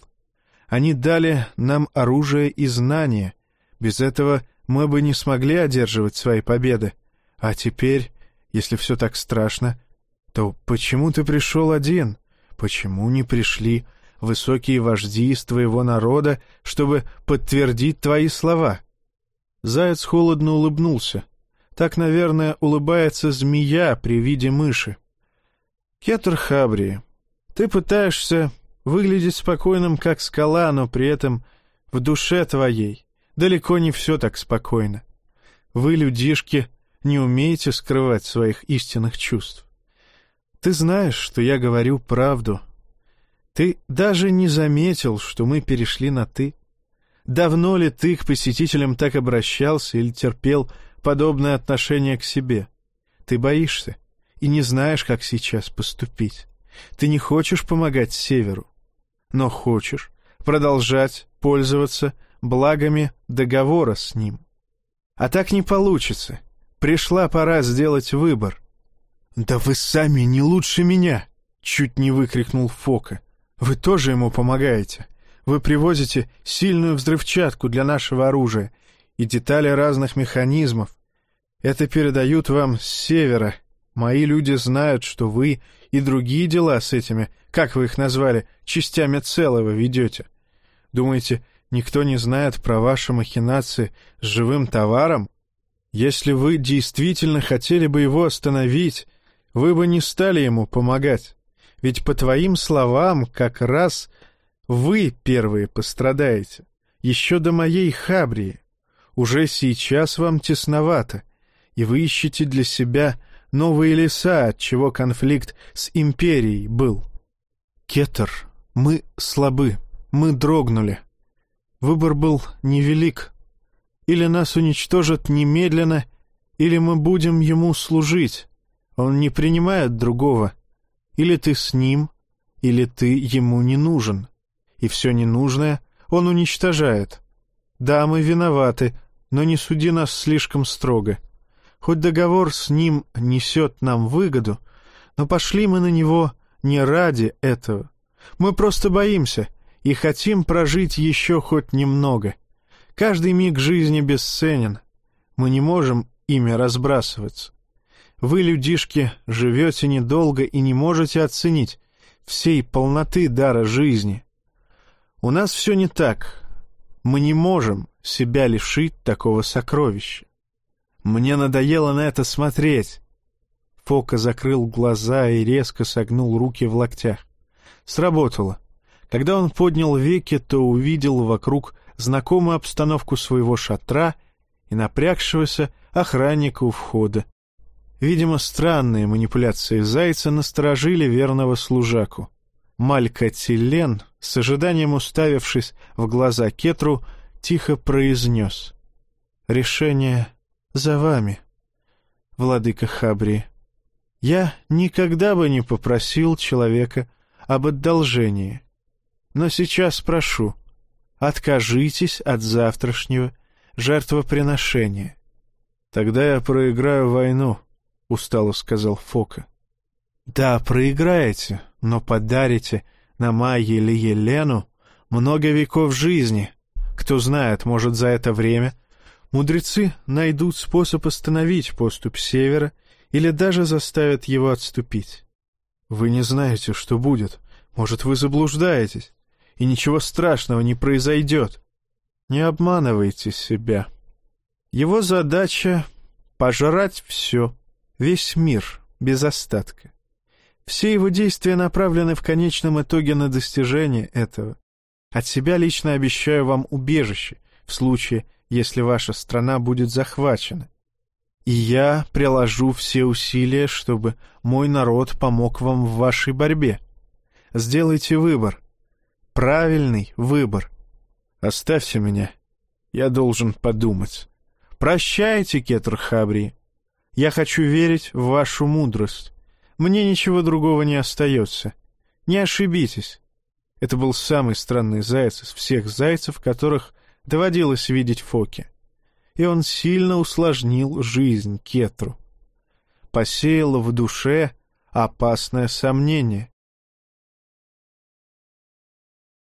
Они дали нам оружие и знания. Без этого мы бы не смогли одерживать свои победы. А теперь, если все так страшно, то почему ты пришел один? Почему не пришли высокие вожди из твоего народа, чтобы подтвердить твои слова?» Заяц холодно улыбнулся. Так, наверное, улыбается змея при виде мыши. «Кетр Хабри, ты пытаешься выглядеть спокойным, как скала, но при этом в душе твоей далеко не все так спокойно. Вы, людишки, не умеете скрывать своих истинных чувств. Ты знаешь, что я говорю правду. Ты даже не заметил, что мы перешли на «ты». Давно ли ты к посетителям так обращался или терпел подобное отношение к себе? Ты боишься и не знаешь, как сейчас поступить. Ты не хочешь помогать Северу, но хочешь продолжать пользоваться благами договора с ним. А так не получится. Пришла пора сделать выбор. «Да вы сами не лучше меня!» — чуть не выкрикнул Фока. «Вы тоже ему помогаете. Вы привозите сильную взрывчатку для нашего оружия и детали разных механизмов. Это передают вам с севера. Мои люди знают, что вы и другие дела с этими, как вы их назвали, частями целого ведете. Думаете, никто не знает про ваши махинации с живым товаром? Если вы действительно хотели бы его остановить, вы бы не стали ему помогать. Ведь, по твоим словам, как раз вы первые пострадаете. Еще до моей хабрии. Уже сейчас вам тесновато, и вы ищете для себя новые леса, от чего конфликт с империей был. Кетер, мы слабы, мы дрогнули. Выбор был невелик. Или нас уничтожат немедленно, или мы будем ему служить. Он не принимает другого. Или ты с ним, или ты ему не нужен. И все ненужное он уничтожает. Да, мы виноваты, но не суди нас слишком строго. Хоть договор с ним несет нам выгоду, но пошли мы на него не ради этого. Мы просто боимся и хотим прожить еще хоть немного. Каждый миг жизни бесценен. Мы не можем ими разбрасываться. Вы, людишки, живете недолго и не можете оценить всей полноты дара жизни. У нас все не так. Мы не можем себя лишить такого сокровища. Мне надоело на это смотреть. Фока закрыл глаза и резко согнул руки в локтях. Сработало. Когда он поднял веки, то увидел вокруг знакомую обстановку своего шатра и напрягшегося охранника у входа. Видимо, странные манипуляции зайца насторожили верного служаку. Малька Тиллен, с ожиданием уставившись в глаза Кетру, тихо произнес. «Решение за вами, владыка Хабри. Я никогда бы не попросил человека об одолжении. Но сейчас прошу, откажитесь от завтрашнего жертвоприношения. Тогда я проиграю войну, — устало сказал Фока. Да, проиграете, но подарите на Майе или Елену много веков жизни. Кто знает, может, за это время мудрецы найдут способ остановить поступь севера или даже заставят его отступить. Вы не знаете, что будет. Может, вы заблуждаетесь, и ничего страшного не произойдет. Не обманывайте себя. Его задача — пожрать все, весь мир, без остатка. Все его действия направлены в конечном итоге на достижение этого. От себя лично обещаю вам убежище в случае, если ваша страна будет захвачена. И я приложу все усилия, чтобы мой народ помог вам в вашей борьбе. Сделайте выбор. Правильный выбор. Оставьте меня. Я должен подумать. Прощайте, Кетр Хабри. Я хочу верить в вашу мудрость. Мне ничего другого не остается. Не ошибитесь. Это был самый странный заяц из всех зайцев, которых доводилось видеть Фоке и он сильно усложнил жизнь Кетру. Посеял в душе опасное сомнение.